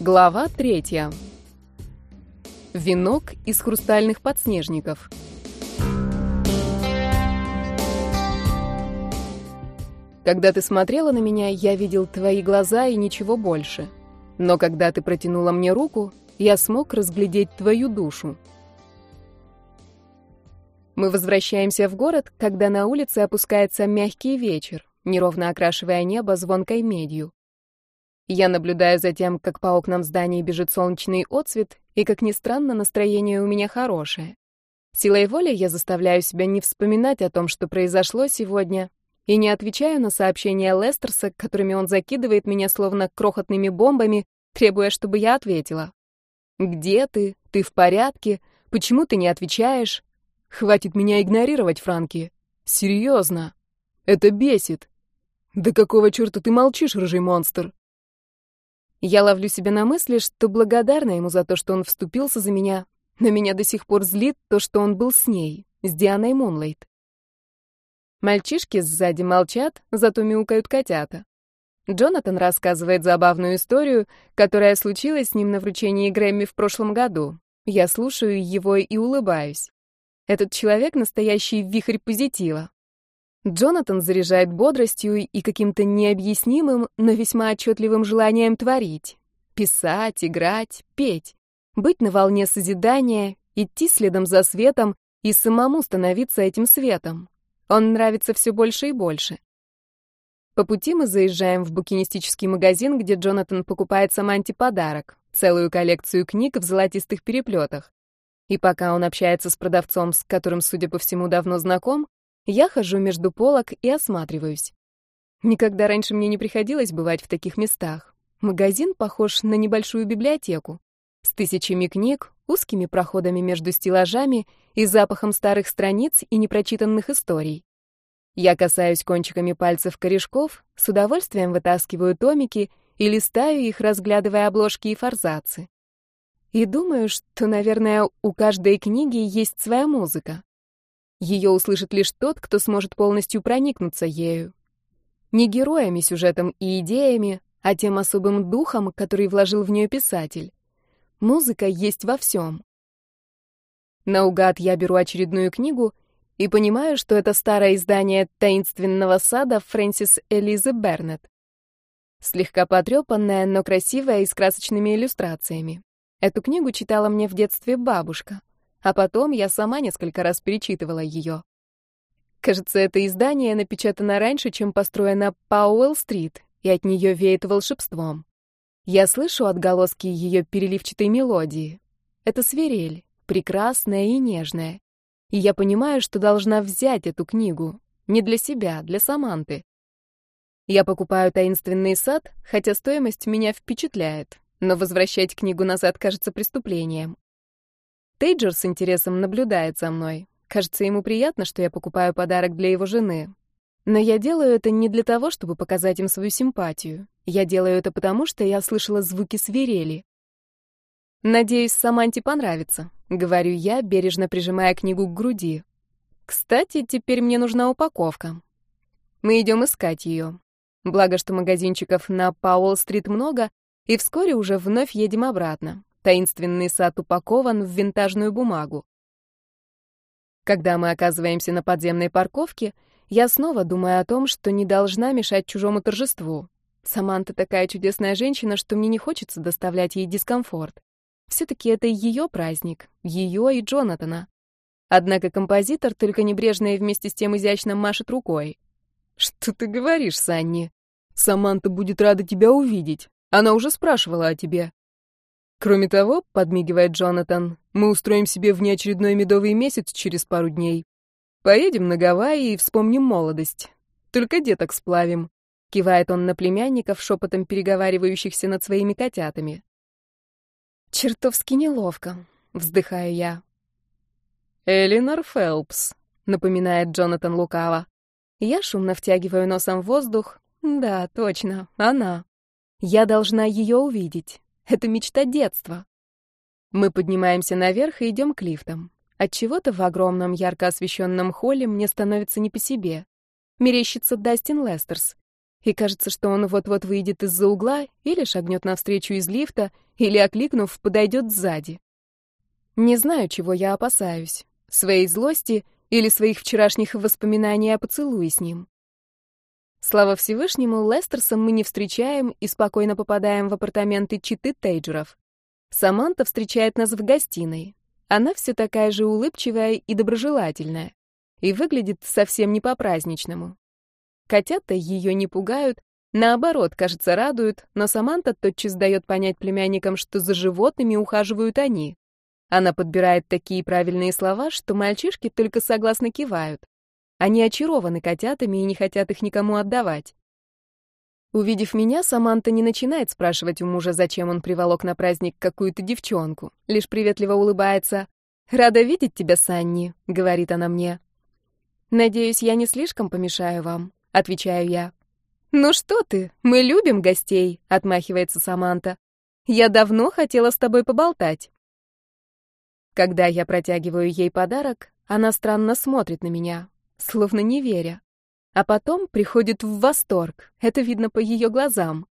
Глава третья. Венок из хрустальных подснежников. Когда ты смотрела на меня, я видел твои глаза и ничего больше. Но когда ты протянула мне руку, я смог разглядеть твою душу. Мы возвращаемся в город, когда на улице опускается мягкий вечер, неровно окрашивая небо звонкой медью. Я наблюдаю за тем, как по окнам зданий бежит солнечный отсвет, и, как ни странно, настроение у меня хорошее. Силой воли я заставляю себя не вспоминать о том, что произошло сегодня, и не отвечаю на сообщения Лестерса, которыми он закидывает меня словно крохотными бомбами, требуя, чтобы я ответила. «Где ты? Ты в порядке? Почему ты не отвечаешь?» Хватит меня игнорировать, Франки. Серьезно. Это бесит. Да какого черта ты молчишь, рыжий монстр? Я ловлю себя на мысли, что благодарна ему за то, что он вступился за меня, но меня до сих пор злит то, что он был с ней, с Дианой Мунлайт. Мальчишки сзади молчат, зато мяукают котята. Джонатан рассказывает забавную историю, которая случилась с ним на вручении Грэмми в прошлом году. Я слушаю его и улыбаюсь. Этот человек — настоящий вихрь позитива. Джонатан заряжает бодростью и каким-то необъяснимым, но весьма отчетливым желанием творить. Писать, играть, петь. Быть на волне созидания, идти следом за светом и самому становиться этим светом. Он нравится все больше и больше. По пути мы заезжаем в букинистический магазин, где Джонатан покупает Саманте подарок — целую коллекцию книг в золотистых переплетах. И пока он общается с продавцом, с которым, судя по всему, давно знаком, я хожу между полок и осматриваюсь. Никогда раньше мне не приходилось бывать в таких местах. Магазин похож на небольшую библиотеку. С тысячами книг, узкими проходами между стеллажами и запахом старых страниц и непрочитанных историй. Я касаюсь кончиками пальцев корешков, с удовольствием вытаскиваю томики и листаю их, разглядывая обложки и форзацы. И думаю, что, наверное, у каждой книги есть своя музыка. Ее услышит лишь тот, кто сможет полностью проникнуться ею. Не героями, сюжетом и идеями, а тем особым духом, который вложил в нее писатель. Музыка есть во всем. Наугад я беру очередную книгу и понимаю, что это старое издание «Таинственного сада» Фрэнсис Элизы Бернет. Слегка потрепанная, но красивая и с красочными иллюстрациями. Эту книгу читала мне в детстве бабушка, а потом я сама несколько раз перечитывала ее. Кажется, это издание напечатано раньше, чем построено Пауэлл-стрит, и от нее веет волшебством. Я слышу отголоски ее переливчатой мелодии. Это свирель, прекрасная и нежная. И я понимаю, что должна взять эту книгу. Не для себя, для Саманты. Я покупаю «Таинственный сад», хотя стоимость меня впечатляет но возвращать книгу назад кажется преступлением. Тейджер с интересом наблюдает за мной. Кажется, ему приятно, что я покупаю подарок для его жены. Но я делаю это не для того, чтобы показать им свою симпатию. Я делаю это потому, что я слышала звуки свирели. «Надеюсь, Саманте понравится», — говорю я, бережно прижимая книгу к груди. «Кстати, теперь мне нужна упаковка. Мы идем искать ее. Благо, что магазинчиков на Пауэлл-стрит много, и вскоре уже вновь едем обратно. Таинственный сад упакован в винтажную бумагу. Когда мы оказываемся на подземной парковке, я снова думаю о том, что не должна мешать чужому торжеству. Саманта такая чудесная женщина, что мне не хочется доставлять ей дискомфорт. Все-таки это ее праздник, ее и Джонатана. Однако композитор только небрежно и вместе с тем изящно машет рукой. «Что ты говоришь, Санни? Саманта будет рада тебя увидеть. Она уже спрашивала о тебе. Кроме того, подмигивает Джонатан, мы устроим себе внеочередной медовый месяц через пару дней. Поедем на Гавайи и вспомним молодость. Только деток сплавим. Кивает он на племянников, шепотом переговаривающихся над своими котятами. Чертовски неловко, вздыхаю я. Элинор Фелпс, напоминает Джонатан лукаво. Я шумно втягиваю носом воздух. Да, точно, она. Я должна ее увидеть. Это мечта детства. Мы поднимаемся наверх и идем к лифтам. От чего-то в огромном ярко освещенном холле мне становится не по себе. Мерещится Дастин Лестерс. И кажется, что он вот-вот выйдет из-за угла или шагнет навстречу из лифта, или, окликнув, подойдет сзади. Не знаю, чего я опасаюсь. Своей злости или своих вчерашних воспоминаний о поцелуе с ним. Слава Всевышнему, Лестерсом мы не встречаем и спокойно попадаем в апартаменты читы Тейджеров. Саманта встречает нас в гостиной. Она все такая же улыбчивая и доброжелательная. И выглядит совсем не по-праздничному. Котята ее не пугают, наоборот, кажется, радуют, но Саманта тотчас дает понять племянникам, что за животными ухаживают они. Она подбирает такие правильные слова, что мальчишки только согласно кивают. Они очарованы котятами и не хотят их никому отдавать. Увидев меня, Саманта не начинает спрашивать у мужа, зачем он приволок на праздник какую-то девчонку, лишь приветливо улыбается. «Рада видеть тебя, Санни», — говорит она мне. «Надеюсь, я не слишком помешаю вам», — отвечаю я. «Ну что ты, мы любим гостей», — отмахивается Саманта. «Я давно хотела с тобой поболтать». Когда я протягиваю ей подарок, она странно смотрит на меня, словно не веря. А потом приходит в восторг, это видно по ее глазам.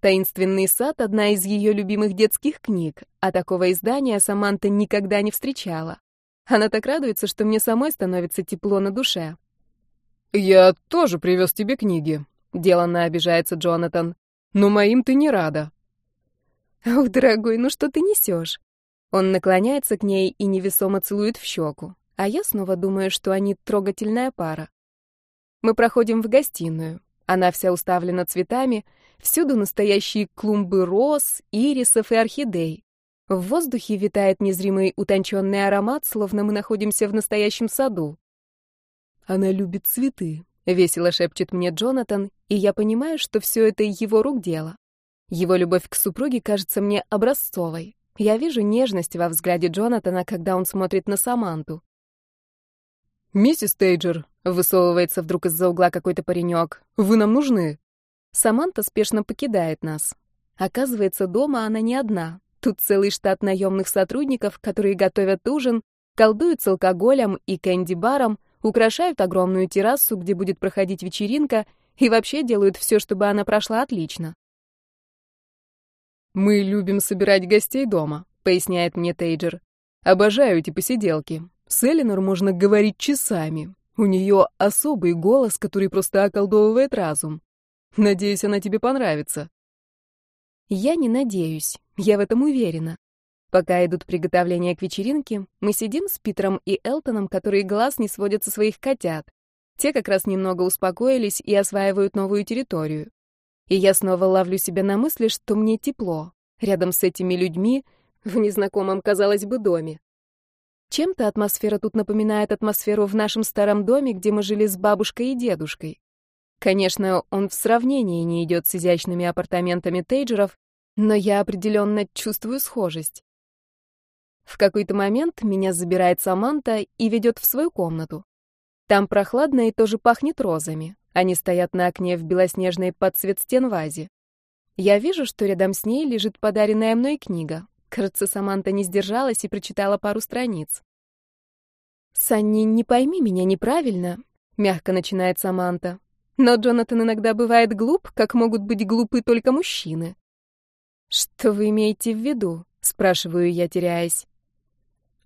«Таинственный сад» — одна из ее любимых детских книг, а такого издания Саманта никогда не встречала. Она так радуется, что мне самой становится тепло на душе. «Я тоже привез тебе книги», — деланно обижается Джонатан. «Но моим ты не рада». «Ох, дорогой, ну что ты несешь?» Он наклоняется к ней и невесомо целует в щеку а я снова думаю, что они трогательная пара. Мы проходим в гостиную. Она вся уставлена цветами, всюду настоящие клумбы роз, ирисов и орхидей. В воздухе витает незримый утонченный аромат, словно мы находимся в настоящем саду. «Она любит цветы», — весело шепчет мне Джонатан, и я понимаю, что все это его рук дело. Его любовь к супруге кажется мне образцовой. Я вижу нежность во взгляде Джонатана, когда он смотрит на Саманту. «Миссис Тейджер», — высовывается вдруг из-за угла какой-то паренек, — «вы нам нужны?» Саманта спешно покидает нас. Оказывается, дома она не одна. Тут целый штат наемных сотрудников, которые готовят ужин, колдуют с алкоголем и кэнди-баром, украшают огромную террасу, где будет проходить вечеринка, и вообще делают все, чтобы она прошла отлично. «Мы любим собирать гостей дома», — поясняет мне Тейджер. «Обожаю эти посиделки. С Эленор можно говорить часами. У нее особый голос, который просто околдовывает разум. Надеюсь, она тебе понравится. Я не надеюсь, я в этом уверена. Пока идут приготовления к вечеринке, мы сидим с Питером и Элтоном, которые глаз не сводят со своих котят. Те как раз немного успокоились и осваивают новую территорию. И я снова ловлю себя на мысли, что мне тепло, рядом с этими людьми, в незнакомом, казалось бы, доме. Чем-то атмосфера тут напоминает атмосферу в нашем старом доме, где мы жили с бабушкой и дедушкой. Конечно, он в сравнении не идет с изящными апартаментами Тейджеров, но я определенно чувствую схожесть. В какой-то момент меня забирает Саманта и ведет в свою комнату. Там прохладно и тоже пахнет розами. Они стоят на окне в белоснежной под цвет стен вазе. Я вижу, что рядом с ней лежит подаренная мной книга. Кажется, Саманта не сдержалась и прочитала пару страниц. «Санни, не пойми меня неправильно», — мягко начинает Саманта. «Но Джонатан иногда бывает глуп, как могут быть глупы только мужчины». «Что вы имеете в виду?» — спрашиваю я, теряясь.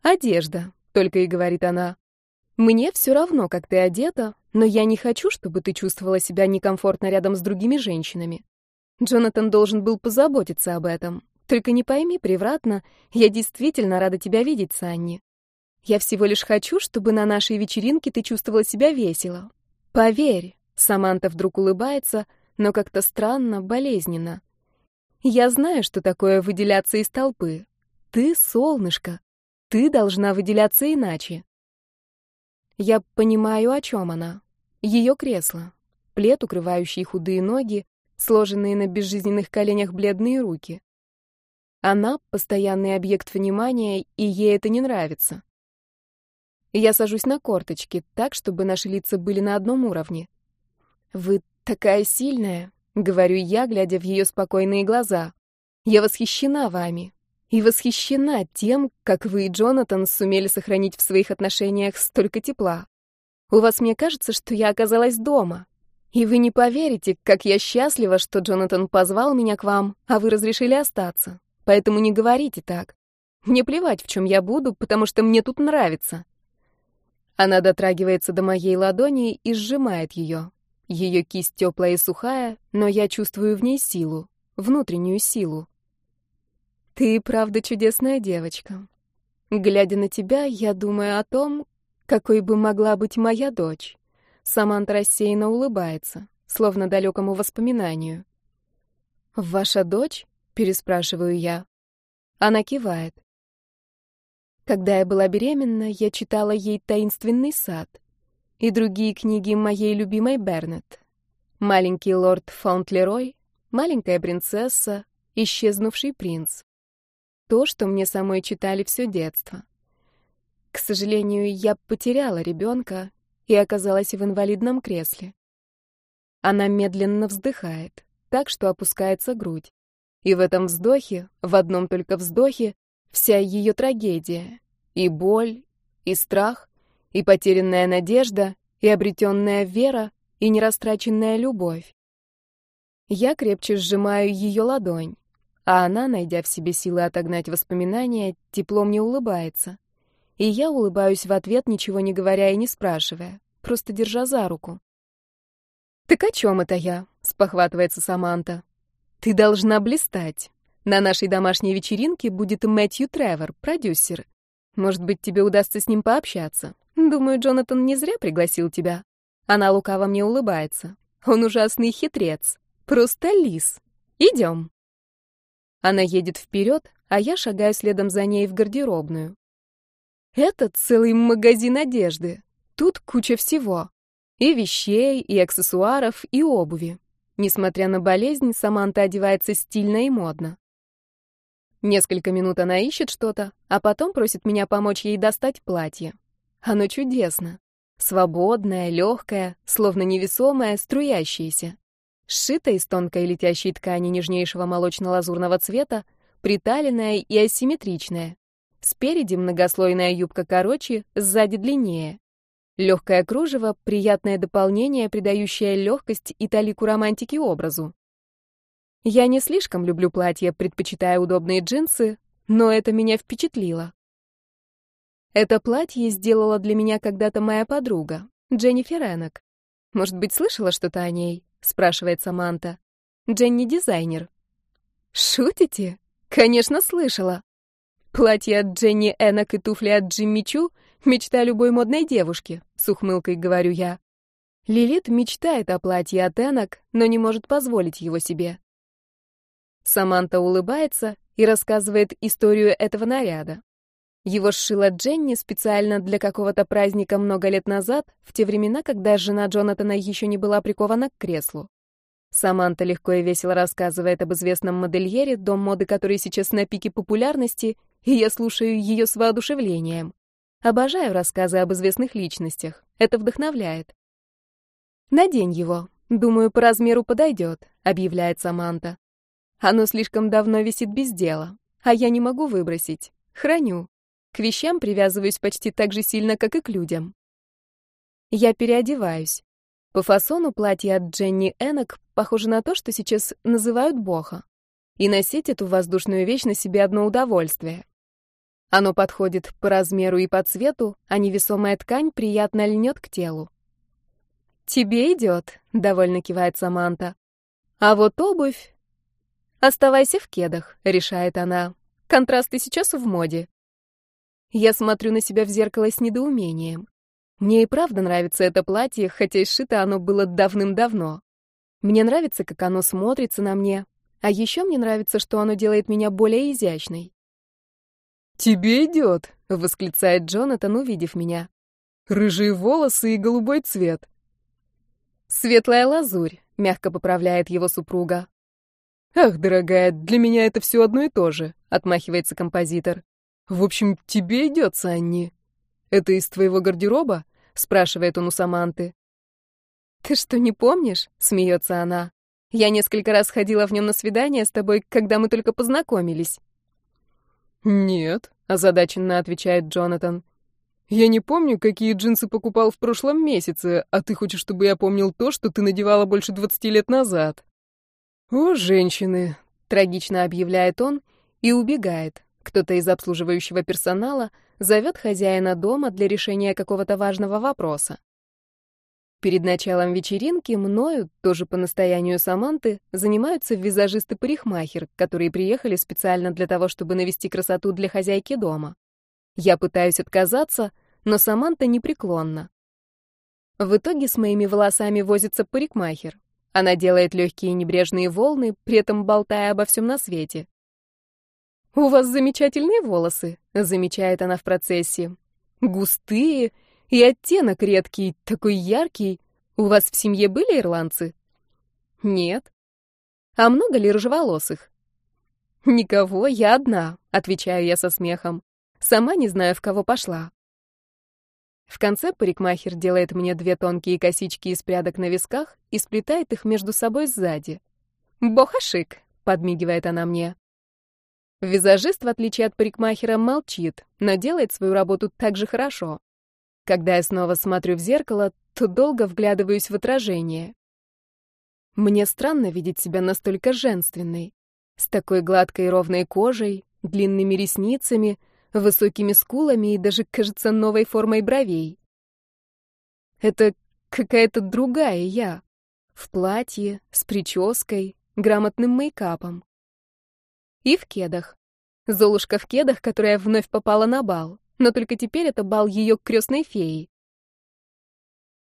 «Одежда», — только и говорит она. «Мне все равно, как ты одета, но я не хочу, чтобы ты чувствовала себя некомфортно рядом с другими женщинами. Джонатан должен был позаботиться об этом. Только не пойми превратно, я действительно рада тебя видеть, Санни. Я всего лишь хочу, чтобы на нашей вечеринке ты чувствовала себя весело. Поверь, Саманта вдруг улыбается, но как-то странно, болезненно. Я знаю, что такое выделяться из толпы. Ты солнышко. Ты должна выделяться иначе. Я понимаю, о чем она. Ее кресло, плед, укрывающий худые ноги, сложенные на безжизненных коленях бледные руки. Она — постоянный объект внимания, и ей это не нравится. Я сажусь на корточки, так, чтобы наши лица были на одном уровне. «Вы такая сильная», — говорю я, глядя в ее спокойные глаза. «Я восхищена вами. И восхищена тем, как вы и Джонатан сумели сохранить в своих отношениях столько тепла. У вас мне кажется, что я оказалась дома. И вы не поверите, как я счастлива, что Джонатан позвал меня к вам, а вы разрешили остаться. Поэтому не говорите так. Мне плевать, в чем я буду, потому что мне тут нравится». Она дотрагивается до моей ладони и сжимает ее. Ее кисть теплая и сухая, но я чувствую в ней силу, внутреннюю силу. Ты правда чудесная девочка. Глядя на тебя, я думаю о том, какой бы могла быть моя дочь. Саманта рассеянно улыбается, словно далекому воспоминанию. «Ваша дочь?» — переспрашиваю я. Она кивает. Когда я была беременна, я читала ей «Таинственный сад» и другие книги моей любимой Бернет. «Маленький лорд Фаунтлерой», «Маленькая принцесса», «Исчезнувший принц» то, что мне самой читали все детство. К сожалению, я потеряла ребенка и оказалась в инвалидном кресле. Она медленно вздыхает, так что опускается грудь. И в этом вздохе, в одном только вздохе, вся ее трагедия. И боль, и страх, и потерянная надежда, и обретенная вера, и нерастраченная любовь. Я крепче сжимаю ее ладонь. А она, найдя в себе силы отогнать воспоминания, тепло мне улыбается. И я улыбаюсь в ответ, ничего не говоря и не спрашивая, просто держа за руку. «Так о чем это я?» — спохватывается Саманта. «Ты должна блистать. На нашей домашней вечеринке будет Мэтью Тревор, продюсер. Может быть, тебе удастся с ним пообщаться. Думаю, Джонатан не зря пригласил тебя». Она лукаво мне улыбается. «Он ужасный хитрец. Просто лис. Идем». Она едет вперед, а я шагаю следом за ней в гардеробную. Это целый магазин одежды. Тут куча всего. И вещей, и аксессуаров, и обуви. Несмотря на болезнь, Саманта одевается стильно и модно. Несколько минут она ищет что-то, а потом просит меня помочь ей достать платье. Оно чудесно. Свободное, легкое, словно невесомое, струящееся. Сшита из тонкой летящей ткани нежнейшего молочно-лазурного цвета, приталенная и асимметричная. Спереди многослойная юбка короче, сзади длиннее. Легкое кружево — приятное дополнение, придающее легкость и талику романтики образу. Я не слишком люблю платья, предпочитая удобные джинсы, но это меня впечатлило. Это платье сделала для меня когда-то моя подруга, Дженнифер Эннок. Может быть, слышала что-то о ней? спрашивает Саманта. Дженни дизайнер. Шутите? Конечно, слышала. Платье от Дженни Эннок и туфли от Джимми Чу — мечта любой модной девушки, с ухмылкой говорю я. Лилит мечтает о платье от Эннок, но не может позволить его себе. Саманта улыбается и рассказывает историю этого наряда. Его сшила Дженни специально для какого-то праздника много лет назад, в те времена, когда жена Джонатана еще не была прикована к креслу. Саманта легко и весело рассказывает об известном модельере, дом моды который сейчас на пике популярности, и я слушаю ее с воодушевлением. Обожаю рассказы об известных личностях. Это вдохновляет. «Надень его. Думаю, по размеру подойдет», — объявляет Саманта. «Оно слишком давно висит без дела, а я не могу выбросить. Храню. К вещам привязываюсь почти так же сильно, как и к людям. Я переодеваюсь. По фасону платье от Дженни Эннок похоже на то, что сейчас называют боха. И носить эту воздушную вещь на себе одно удовольствие. Оно подходит по размеру и по цвету, а невесомая ткань приятно льнет к телу. «Тебе идет», — довольно кивает Саманта. «А вот обувь...» «Оставайся в кедах», — решает она. «Контрасты сейчас в моде». Я смотрю на себя в зеркало с недоумением. Мне и правда нравится это платье, хотя и сшито оно было давным-давно. Мне нравится, как оно смотрится на мне, а еще мне нравится, что оно делает меня более изящной. «Тебе идет», — восклицает Джонатан, увидев меня. «Рыжие волосы и голубой цвет». «Светлая лазурь», — мягко поправляет его супруга. «Ах, дорогая, для меня это все одно и то же», — отмахивается композитор. В общем, тебе идет, Санни. Это из твоего гардероба? спрашивает он у Саманты. Ты что, не помнишь? смеется она. Я несколько раз ходила в нем на свидание с тобой, когда мы только познакомились. Нет, озадаченно отвечает Джонатан. Я не помню, какие джинсы покупал в прошлом месяце, а ты хочешь, чтобы я помнил то, что ты надевала больше двадцати лет назад. О, женщины, трагично объявляет он и убегает. Кто-то из обслуживающего персонала зовет хозяина дома для решения какого-то важного вопроса. Перед началом вечеринки мною, тоже по настоянию Саманты, занимаются визажисты-парикмахер, которые приехали специально для того, чтобы навести красоту для хозяйки дома. Я пытаюсь отказаться, но Саманта непреклонна. В итоге с моими волосами возится парикмахер. Она делает легкие небрежные волны, при этом болтая обо всем на свете. «У вас замечательные волосы», — замечает она в процессе. «Густые и оттенок редкий, такой яркий. У вас в семье были ирландцы? Нет. А много ли рыжеволосых? Никого, я одна, отвечаю я со смехом. Сама не знаю, в кого пошла. В конце парикмахер делает мне две тонкие косички из прядок на висках и сплетает их между собой сзади. «Бохашик», — подмигивает она мне. Визажист, в отличие от парикмахера, молчит, но делает свою работу так же хорошо. Когда я снова смотрю в зеркало, то долго вглядываюсь в отражение. Мне странно видеть себя настолько женственной, с такой гладкой ровной кожей, длинными ресницами, высокими скулами и даже, кажется, новой формой бровей. Это какая-то другая я, в платье, с прической, грамотным мейкапом. И в кедах. Золушка в кедах, которая вновь попала на бал но только теперь это бал ее крестной феи.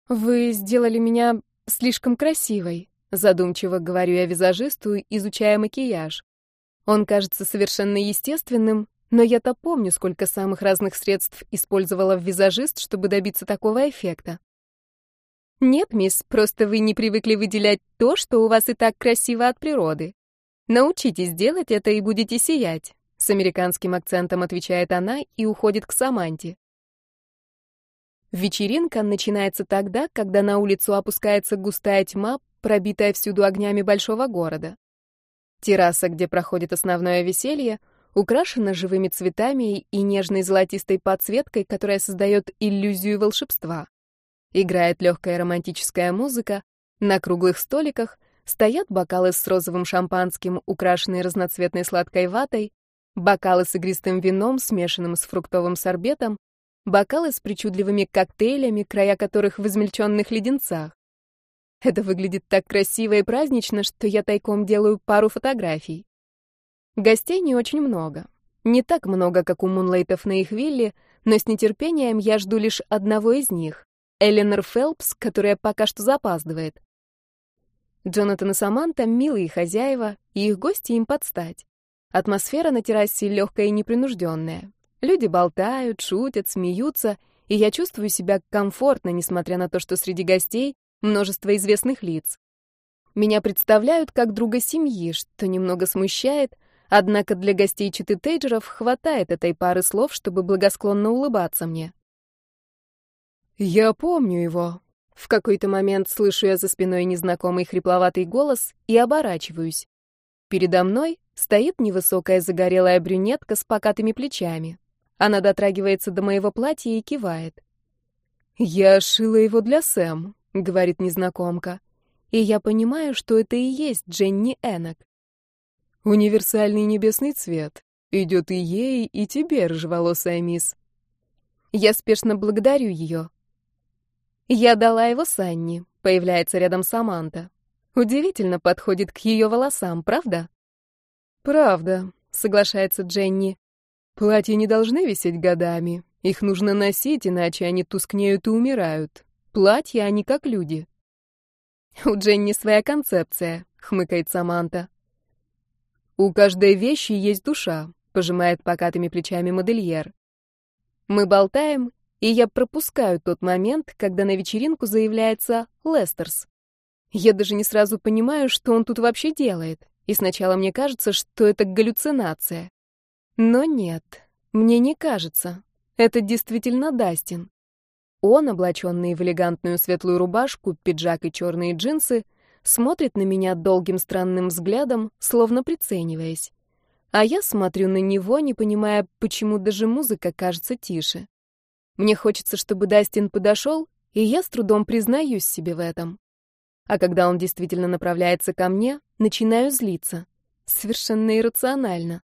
«Вы сделали меня слишком красивой», — задумчиво говорю я визажисту, изучая макияж. Он кажется совершенно естественным, но я-то помню, сколько самых разных средств использовала визажист, чтобы добиться такого эффекта. Нет, мисс, просто вы не привыкли выделять то, что у вас и так красиво от природы. Научитесь делать это и будете сиять. С американским акцентом отвечает она и уходит к Саманте. Вечеринка начинается тогда, когда на улицу опускается густая тьма, пробитая всюду огнями большого города. Терраса, где проходит основное веселье, украшена живыми цветами и нежной золотистой подсветкой, которая создает иллюзию волшебства. Играет легкая романтическая музыка, на круглых столиках стоят бокалы с розовым шампанским, украшенные разноцветной сладкой ватой, бокалы с игристым вином, смешанным с фруктовым сорбетом, бокалы с причудливыми коктейлями, края которых в измельченных леденцах. Это выглядит так красиво и празднично, что я тайком делаю пару фотографий. Гостей не очень много. Не так много, как у Мунлейтов на их вилле, но с нетерпением я жду лишь одного из них — Эленор Фелпс, которая пока что запаздывает. Джонатан и Саманта — милые хозяева, и их гости им подстать. Атмосфера на террасе легкая и непринужденная. Люди болтают, шутят, смеются, и я чувствую себя комфортно, несмотря на то, что среди гостей множество известных лиц. Меня представляют как друга семьи, что немного смущает, однако для гостей Читы Тейджеров хватает этой пары слов, чтобы благосклонно улыбаться мне. «Я помню его». В какой-то момент слышу я за спиной незнакомый хрипловатый голос и оборачиваюсь. Передо мной стоит невысокая загорелая брюнетка с покатыми плечами. Она дотрагивается до моего платья и кивает. «Я шила его для Сэм», — говорит незнакомка. И я понимаю, что это и есть Дженни Эннок. «Универсальный небесный цвет. Идет и ей, и тебе, рыжеволосая мисс». Я спешно благодарю ее. Я дала его Санни, появляется рядом Саманта. Удивительно подходит к ее волосам, правда? Правда, соглашается Дженни. Платья не должны висеть годами. Их нужно носить, иначе они тускнеют и умирают. Платья, они как люди. У Дженни своя концепция, хмыкает Саманта. У каждой вещи есть душа, пожимает покатыми плечами модельер. Мы болтаем, и я пропускаю тот момент, когда на вечеринку заявляется Лестерс. Я даже не сразу понимаю, что он тут вообще делает, и сначала мне кажется, что это галлюцинация. Но нет, мне не кажется. Это действительно Дастин. Он, облаченный в элегантную светлую рубашку, пиджак и черные джинсы, смотрит на меня долгим странным взглядом, словно прицениваясь. А я смотрю на него, не понимая, почему даже музыка кажется тише. Мне хочется, чтобы Дастин подошел, и я с трудом признаюсь себе в этом. А когда он действительно направляется ко мне, начинаю злиться. Совершенно иррационально.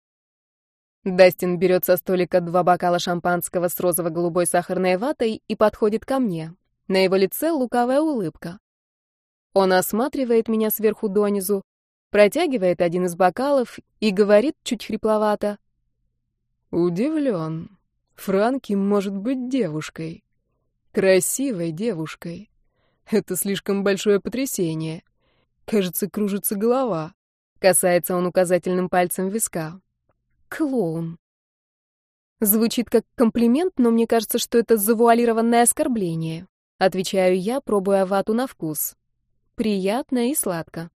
Дастин берет со столика два бокала шампанского с розово-голубой сахарной ватой и подходит ко мне. На его лице лукавая улыбка. Он осматривает меня сверху донизу, протягивает один из бокалов и говорит чуть хрипловато. «Удивлен. Франки может быть девушкой. Красивой девушкой. Это слишком большое потрясение. Кажется, кружится голова». Касается он указательным пальцем виска. Клоун. Звучит как комплимент, но мне кажется, что это завуалированное оскорбление. Отвечаю я, пробуя вату на вкус. Приятно и сладко.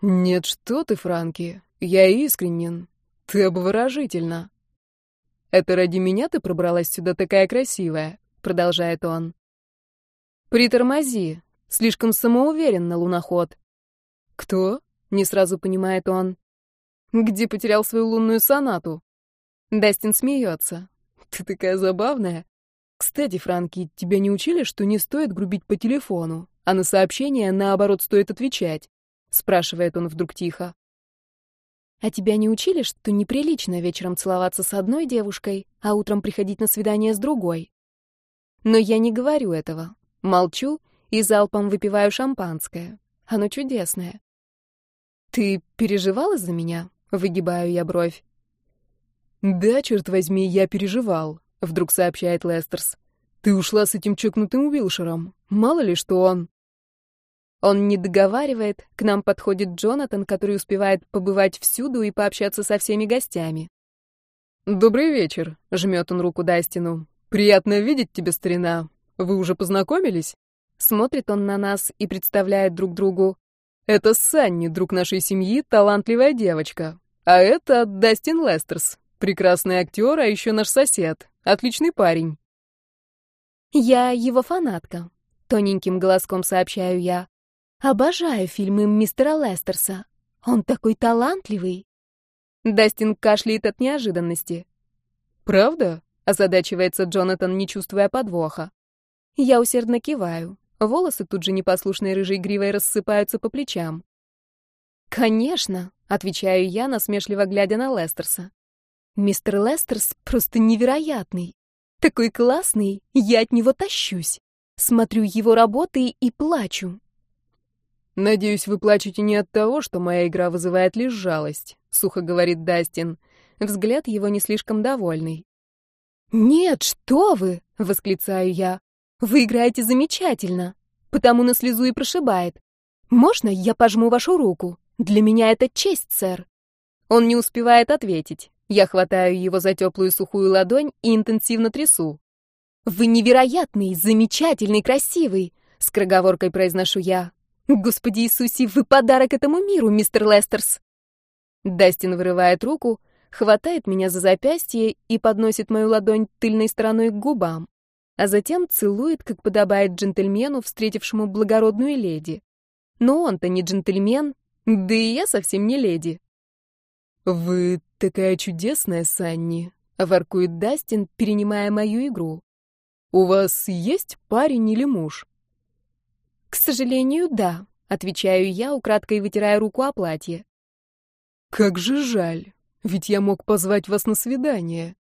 Нет, что ты, Франки, я искренен. Ты обворожительна. Это ради меня ты пробралась сюда такая красивая, продолжает он. Притормози. Слишком самоуверенно, луноход. Кто? Не сразу понимает он. Где потерял свою лунную сонату? Дастин смеется. Ты такая забавная. Кстати, Франки, тебя не учили, что не стоит грубить по телефону, а на сообщения, наоборот, стоит отвечать? Спрашивает он вдруг тихо. А тебя не учили, что неприлично вечером целоваться с одной девушкой, а утром приходить на свидание с другой? Но я не говорю этого. Молчу и залпом выпиваю шампанское. Оно чудесное. Ты переживала за меня? Выгибаю я бровь. «Да, черт возьми, я переживал», — вдруг сообщает Лестерс. «Ты ушла с этим чокнутым Уилшером. Мало ли, что он...» Он не договаривает, к нам подходит Джонатан, который успевает побывать всюду и пообщаться со всеми гостями. «Добрый вечер», — жмет он руку Дастину. «Приятно видеть тебя, старина. Вы уже познакомились?» Смотрит он на нас и представляет друг другу. Это Санни, друг нашей семьи, талантливая девочка. А это Дастин Лестерс, прекрасный актер, а еще наш сосед. Отличный парень. Я его фанатка, тоненьким голоском сообщаю я. Обожаю фильмы мистера Лестерса. Он такой талантливый. Дастин кашляет от неожиданности. «Правда?» — озадачивается Джонатан, не чувствуя подвоха. Я усердно киваю. Волосы тут же непослушной рыжей гривой рассыпаются по плечам. «Конечно», — отвечаю я, насмешливо глядя на Лестерса. «Мистер Лестерс просто невероятный. Такой классный, я от него тащусь. Смотрю его работы и плачу». «Надеюсь, вы плачете не от того, что моя игра вызывает лишь жалость», — сухо говорит Дастин. Взгляд его не слишком довольный. «Нет, что вы!» — восклицаю я. Вы играете замечательно, потому на слезу и прошибает. Можно я пожму вашу руку? Для меня это честь, сэр. Он не успевает ответить. Я хватаю его за теплую сухую ладонь и интенсивно трясу. «Вы невероятный, замечательный, красивый!» — скороговоркой произношу я. «Господи Иисусе, вы подарок этому миру, мистер Лестерс!» Дастин вырывает руку, хватает меня за запястье и подносит мою ладонь тыльной стороной к губам а затем целует, как подобает джентльмену, встретившему благородную леди. Но он-то не джентльмен, да и я совсем не леди. «Вы такая чудесная, Санни», — воркует Дастин, перенимая мою игру. «У вас есть парень или муж?» «К сожалению, да», — отвечаю я, украдкой вытирая руку о платье. «Как же жаль, ведь я мог позвать вас на свидание».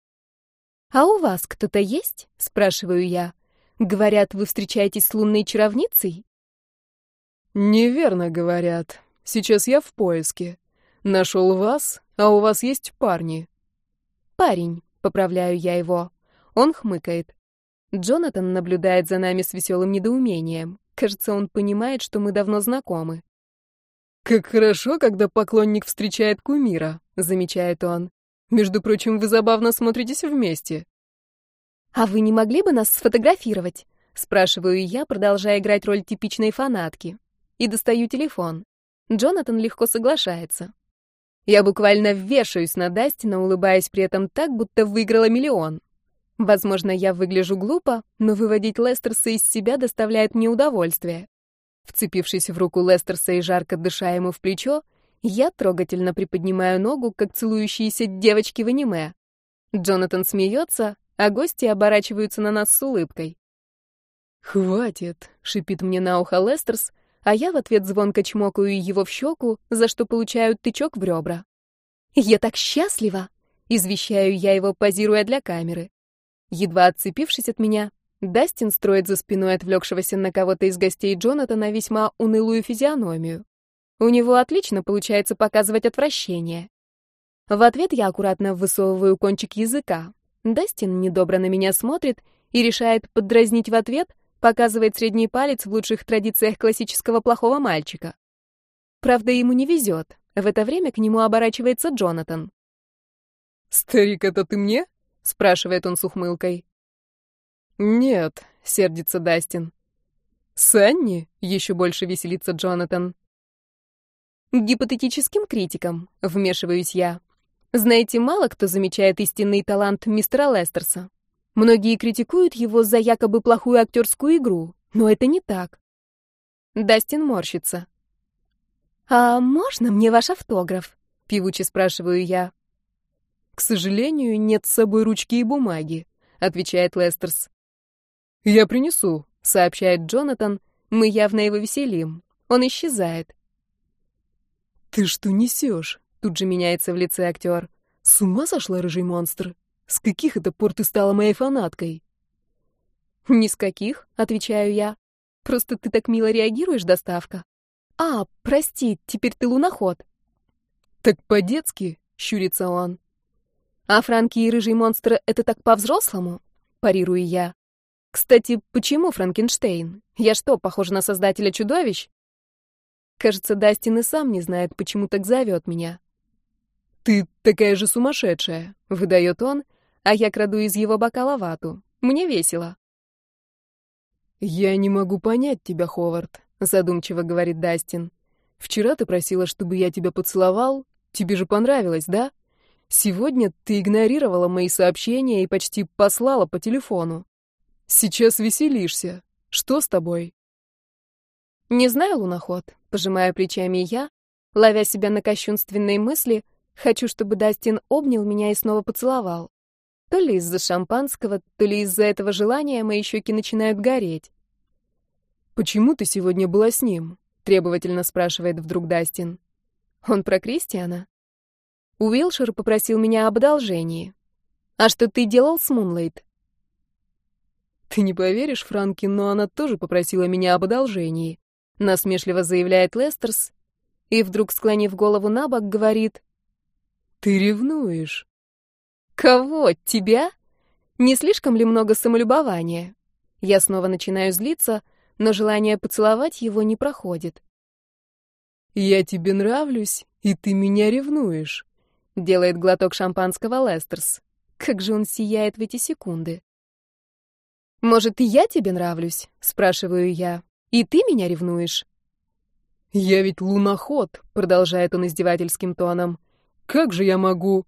«А у вас кто-то есть?» — спрашиваю я. «Говорят, вы встречаетесь с лунной чаровницей?» «Неверно говорят. Сейчас я в поиске. Нашел вас, а у вас есть парни». «Парень», — поправляю я его. Он хмыкает. Джонатан наблюдает за нами с веселым недоумением. Кажется, он понимает, что мы давно знакомы. «Как хорошо, когда поклонник встречает кумира», — замечает он. Между прочим, вы забавно смотритесь вместе. А вы не могли бы нас сфотографировать? Спрашиваю я, продолжая играть роль типичной фанатки. И достаю телефон. Джонатан легко соглашается. Я буквально вешаюсь на Дастина, улыбаясь при этом так, будто выиграла миллион. Возможно, я выгляжу глупо, но выводить Лестерса из себя доставляет мне удовольствие. Вцепившись в руку Лестерса и жарко дыша ему в плечо, я трогательно приподнимаю ногу, как целующиеся девочки в аниме. Джонатан смеется, а гости оборачиваются на нас с улыбкой. «Хватит», — шипит мне на ухо Лестерс, а я в ответ звонко чмокаю его в щеку, за что получаю тычок в ребра. «Я так счастлива! Извещаю я его, позируя для камеры. Едва отцепившись от меня, Дастин строит за спиной отвлекшегося на кого-то из гостей Джонатана весьма унылую физиономию. У него отлично получается показывать отвращение. В ответ я аккуратно высовываю кончик языка. Дастин недобро на меня смотрит и решает поддразнить в ответ, показывает средний палец в лучших традициях классического плохого мальчика. Правда, ему не везет. В это время к нему оборачивается Джонатан. «Старик, это ты мне?» — спрашивает он с ухмылкой. «Нет», — сердится Дастин. «Санни?» — еще больше веселится Джонатан. Гипотетическим критиком, вмешиваюсь я. Знаете, мало кто замечает истинный талант мистера Лестерса. Многие критикуют его за якобы плохую актерскую игру, но это не так. Дастин морщится. «А можно мне ваш автограф?» — певуче спрашиваю я. «К сожалению, нет с собой ручки и бумаги», — отвечает Лестерс. «Я принесу», — сообщает Джонатан. Мы явно его веселим. Он исчезает. «Ты что несешь?» — тут же меняется в лице актер. «С ума сошла, рыжий монстр? С каких это пор ты стала моей фанаткой?» «Ни с каких», — отвечаю я. «Просто ты так мило реагируешь, доставка». «А, прости, теперь ты луноход». «Так по-детски», — щурится он. «А Франки и Рыжий монстр — это так по-взрослому?» — парирую я. «Кстати, почему Франкенштейн? Я что, похожа на создателя чудовищ?» Кажется, Дастин и сам не знает, почему так зовет меня. «Ты такая же сумасшедшая», — выдает он, а я краду из его бокала вату. Мне весело. «Я не могу понять тебя, Ховард», — задумчиво говорит Дастин. «Вчера ты просила, чтобы я тебя поцеловал. Тебе же понравилось, да? Сегодня ты игнорировала мои сообщения и почти послала по телефону. Сейчас веселишься. Что с тобой?» «Не знаю, луноход», — пожимая плечами я, ловя себя на кощунственной мысли, хочу, чтобы Дастин обнял меня и снова поцеловал. То ли из-за шампанского, то ли из-за этого желания мои щеки начинают гореть. «Почему ты сегодня была с ним?» — требовательно спрашивает вдруг Дастин. «Он про Кристиана?» Уилшер попросил меня об одолжении. «А что ты делал с Мунлайт?» «Ты не поверишь, Франки, но она тоже попросила меня об одолжении», — насмешливо заявляет Лестерс, и вдруг, склонив голову на бок, говорит, «Ты ревнуешь». «Кого? Тебя? Не слишком ли много самолюбования?» Я снова начинаю злиться, — но желание поцеловать его не проходит. «Я тебе нравлюсь, и ты меня ревнуешь», — делает глоток шампанского Лестерс. Как же он сияет в эти секунды. «Может, и я тебе нравлюсь?» — спрашиваю я. «И ты меня ревнуешь?» «Я ведь луноход», — продолжает он издевательским тоном. «Как же я могу...»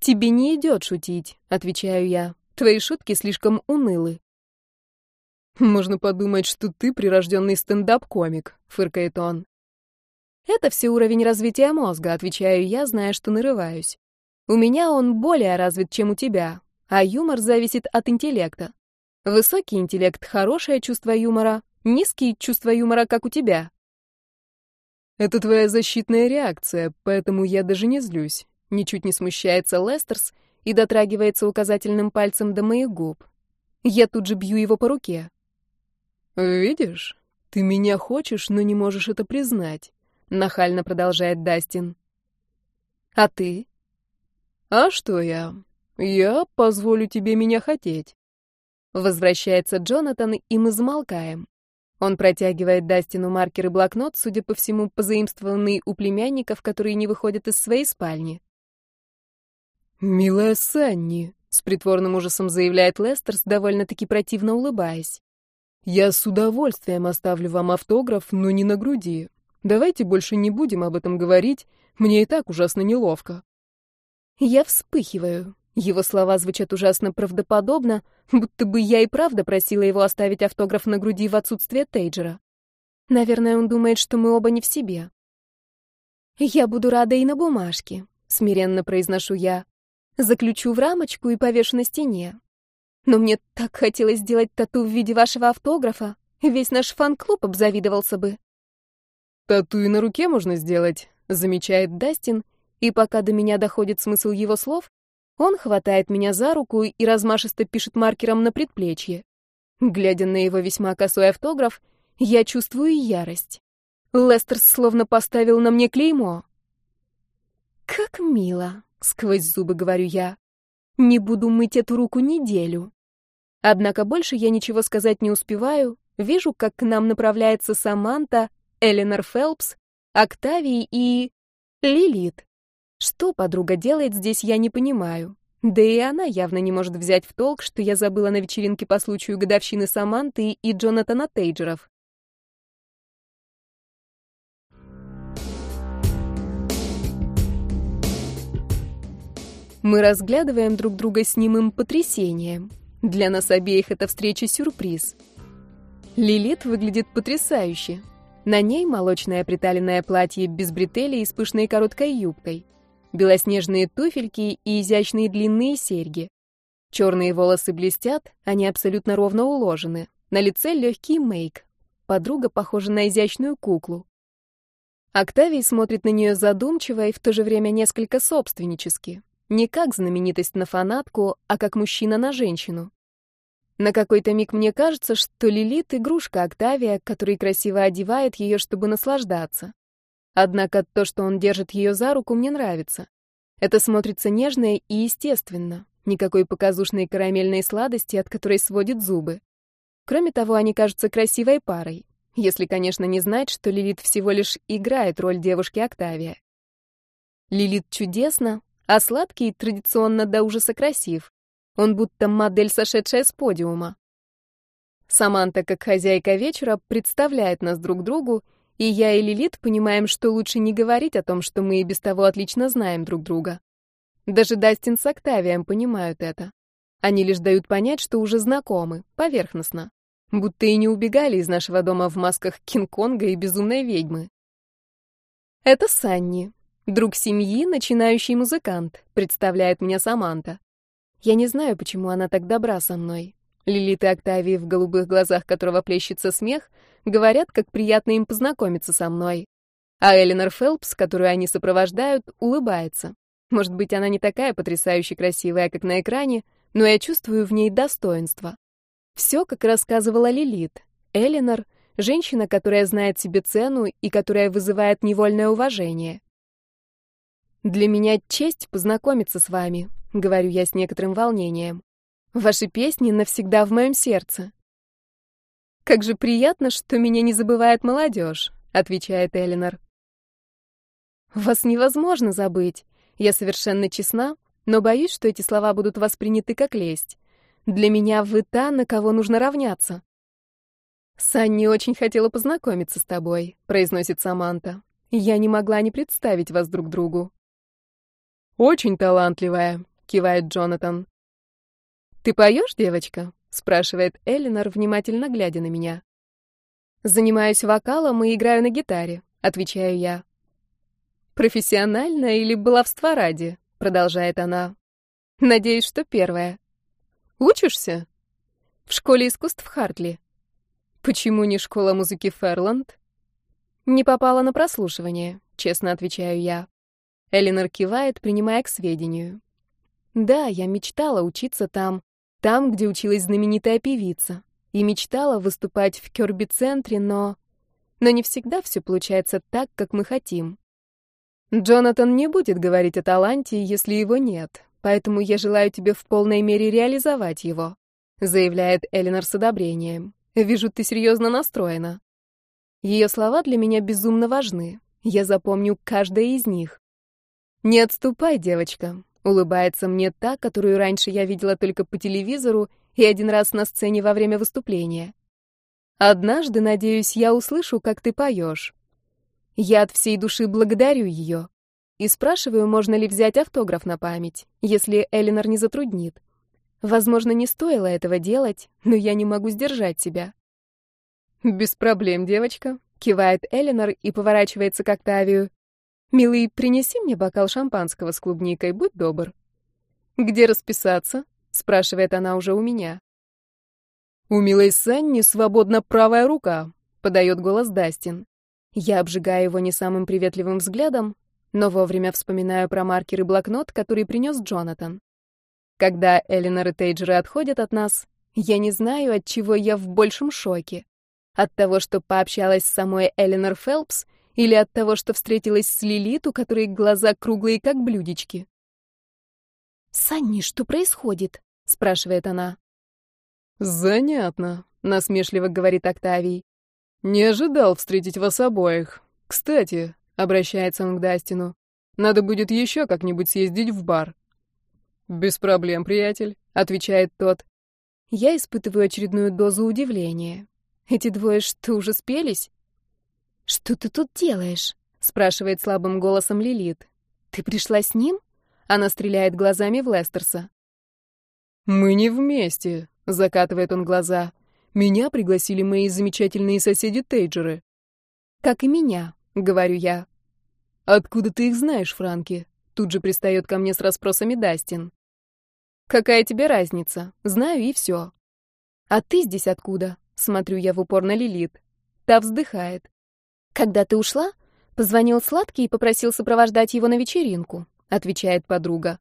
«Тебе не идет шутить», — отвечаю я. «Твои шутки слишком унылы». «Можно подумать, что ты прирожденный стендап-комик», — фыркает он. «Это все уровень развития мозга», — отвечаю я, зная, что нарываюсь. «У меня он более развит, чем у тебя, а юмор зависит от интеллекта. Высокий интеллект — хорошее чувство юмора, низкий — чувство юмора, как у тебя». «Это твоя защитная реакция, поэтому я даже не злюсь», — ничуть не смущается Лестерс и дотрагивается указательным пальцем до моих губ. Я тут же бью его по руке. «Видишь, ты меня хочешь, но не можешь это признать», — нахально продолжает Дастин. «А ты?» «А что я? Я позволю тебе меня хотеть». Возвращается Джонатан, и мы замолкаем. Он протягивает Дастину маркер и блокнот, судя по всему, позаимствованный у племянников, которые не выходят из своей спальни. «Милая Санни», — с притворным ужасом заявляет Лестерс, довольно-таки противно улыбаясь. Я с удовольствием оставлю вам автограф, но не на груди. Давайте больше не будем об этом говорить, мне и так ужасно неловко. Я вспыхиваю. Его слова звучат ужасно правдоподобно, будто бы я и правда просила его оставить автограф на груди в отсутствие Тейджера. Наверное, он думает, что мы оба не в себе. «Я буду рада и на бумажке», — смиренно произношу я. «Заключу в рамочку и повешу на стене. Но мне так хотелось сделать тату в виде вашего автографа. Весь наш фан-клуб обзавидовался бы. Тату и на руке можно сделать, замечает Дастин, и пока до меня доходит смысл его слов, Он хватает меня за руку и размашисто пишет маркером на предплечье. Глядя на его весьма косой автограф, я чувствую ярость. Лестер словно поставил на мне клеймо. «Как мило», — сквозь зубы говорю я. «Не буду мыть эту руку неделю». Однако больше я ничего сказать не успеваю. Вижу, как к нам направляется Саманта, Эленор Фелпс, Октавий и... Лилит. Что подруга делает здесь, я не понимаю. Да и она явно не может взять в толк, что я забыла на вечеринке по случаю годовщины Саманты и Джонатана Тейджеров. Мы разглядываем друг друга с немым потрясением. Для нас обеих эта встреча сюрприз. Лилит выглядит потрясающе. На ней молочное приталенное платье без бретелей с пышной короткой юбкой, белоснежные туфельки и изящные длинные серьги. Черные волосы блестят, они абсолютно ровно уложены. На лице легкий мейк. Подруга похожа на изящную куклу. Октавий смотрит на нее задумчиво и в то же время несколько собственнически. Не как знаменитость на фанатку, а как мужчина на женщину. На какой-то миг мне кажется, что Лилит — игрушка Октавия, который красиво одевает ее, чтобы наслаждаться. Однако то, что он держит ее за руку, мне нравится. Это смотрится нежно и естественно. Никакой показушной карамельной сладости, от которой сводит зубы. Кроме того, они кажутся красивой парой. Если, конечно, не знать, что Лилит всего лишь играет роль девушки Октавия. Лилит чудесно, а сладкий традиционно до ужаса красив. Он будто модель, сошедшая с подиума. Саманта, как хозяйка вечера, представляет нас друг другу, и я и Лилит понимаем, что лучше не говорить о том, что мы и без того отлично знаем друг друга. Даже Дастин с Октавием понимают это. Они лишь дают понять, что уже знакомы, поверхностно. Будто и не убегали из нашего дома в масках Кинг-Конга и безумной ведьмы. Это Санни, Друг семьи, начинающий музыкант, представляет меня Саманта. Я не знаю, почему она так добра со мной. Лилит и Октавии, в голубых глазах которого плещется смех, говорят, как приятно им познакомиться со мной. А Эленор Фелпс, которую они сопровождают, улыбается. Может быть, она не такая потрясающе красивая, как на экране, но я чувствую в ней достоинство. Все, как рассказывала Лилит. Эленор — женщина, которая знает себе цену и которая вызывает невольное уважение. «Для меня честь познакомиться с вами», — говорю я с некоторым волнением. «Ваши песни навсегда в моем сердце». «Как же приятно, что меня не забывает молодежь», — отвечает Элинор. «Вас невозможно забыть. Я совершенно честна, но боюсь, что эти слова будут восприняты как лесть. Для меня вы та, на кого нужно равняться». «Санни очень хотела познакомиться с тобой», — произносит Саманта. «Я не могла не представить вас друг другу». «Очень талантливая», — кивает Джонатан. «Ты поешь, девочка?» — спрашивает Элинор, внимательно глядя на меня. «Занимаюсь вокалом и играю на гитаре», — отвечаю я. «Профессионально или баловства ради?» — продолжает она. «Надеюсь, что первое. Учишься?» «В школе искусств Хартли». «Почему не школа музыки Ферланд?» «Не попала на прослушивание», — честно отвечаю я. Элинор кивает, принимая к сведению. Да, я мечтала учиться там, там, где училась знаменитая певица, и мечтала выступать в Кёрби-центре, но... Но не всегда все получается так, как мы хотим. Джонатан не будет говорить о таланте, если его нет, поэтому я желаю тебе в полной мере реализовать его, заявляет Элинор с одобрением. Вижу, ты серьезно настроена. Ее слова для меня безумно важны. Я запомню каждое из них. «Не отступай, девочка», — улыбается мне та, которую раньше я видела только по телевизору и один раз на сцене во время выступления. «Однажды, надеюсь, я услышу, как ты поешь». Я от всей души благодарю ее и спрашиваю, можно ли взять автограф на память, если Элинор не затруднит. Возможно, не стоило этого делать, но я не могу сдержать себя. «Без проблем, девочка», — кивает Элинор и поворачивается к Октавию. «Милый, принеси мне бокал шампанского с клубникой, будь добр». «Где расписаться?» — спрашивает она уже у меня. «У милой Санни свободна правая рука», — подает голос Дастин. Я обжигаю его не самым приветливым взглядом, но вовремя вспоминаю про маркер и блокнот, который принес Джонатан. Когда Элинор и Тейджеры отходят от нас, я не знаю, от чего я в большем шоке. От того, что пообщалась с самой Элинор Фелпс, или от того, что встретилась с Лилит, у которой глаза круглые, как блюдечки. «Санни, что происходит?» — спрашивает она. «Занятно», — насмешливо говорит Октавий. «Не ожидал встретить вас обоих. Кстати», — обращается он к Дастину, — «надо будет еще как-нибудь съездить в бар». «Без проблем, приятель», — отвечает тот. Я испытываю очередную дозу удивления. Эти двое что, уже спелись? «Что ты тут делаешь?» — спрашивает слабым голосом Лилит. «Ты пришла с ним?» Она стреляет глазами в Лестерса. «Мы не вместе», — закатывает он глаза. «Меня пригласили мои замечательные соседи-тейджеры». «Как и меня», — говорю я. «Откуда ты их знаешь, Франки?» Тут же пристает ко мне с расспросами Дастин. «Какая тебе разница? Знаю и все». «А ты здесь откуда?» — смотрю я в упор на Лилит. Та вздыхает. «Когда ты ушла, позвонил Сладкий и попросил сопровождать его на вечеринку», — отвечает подруга.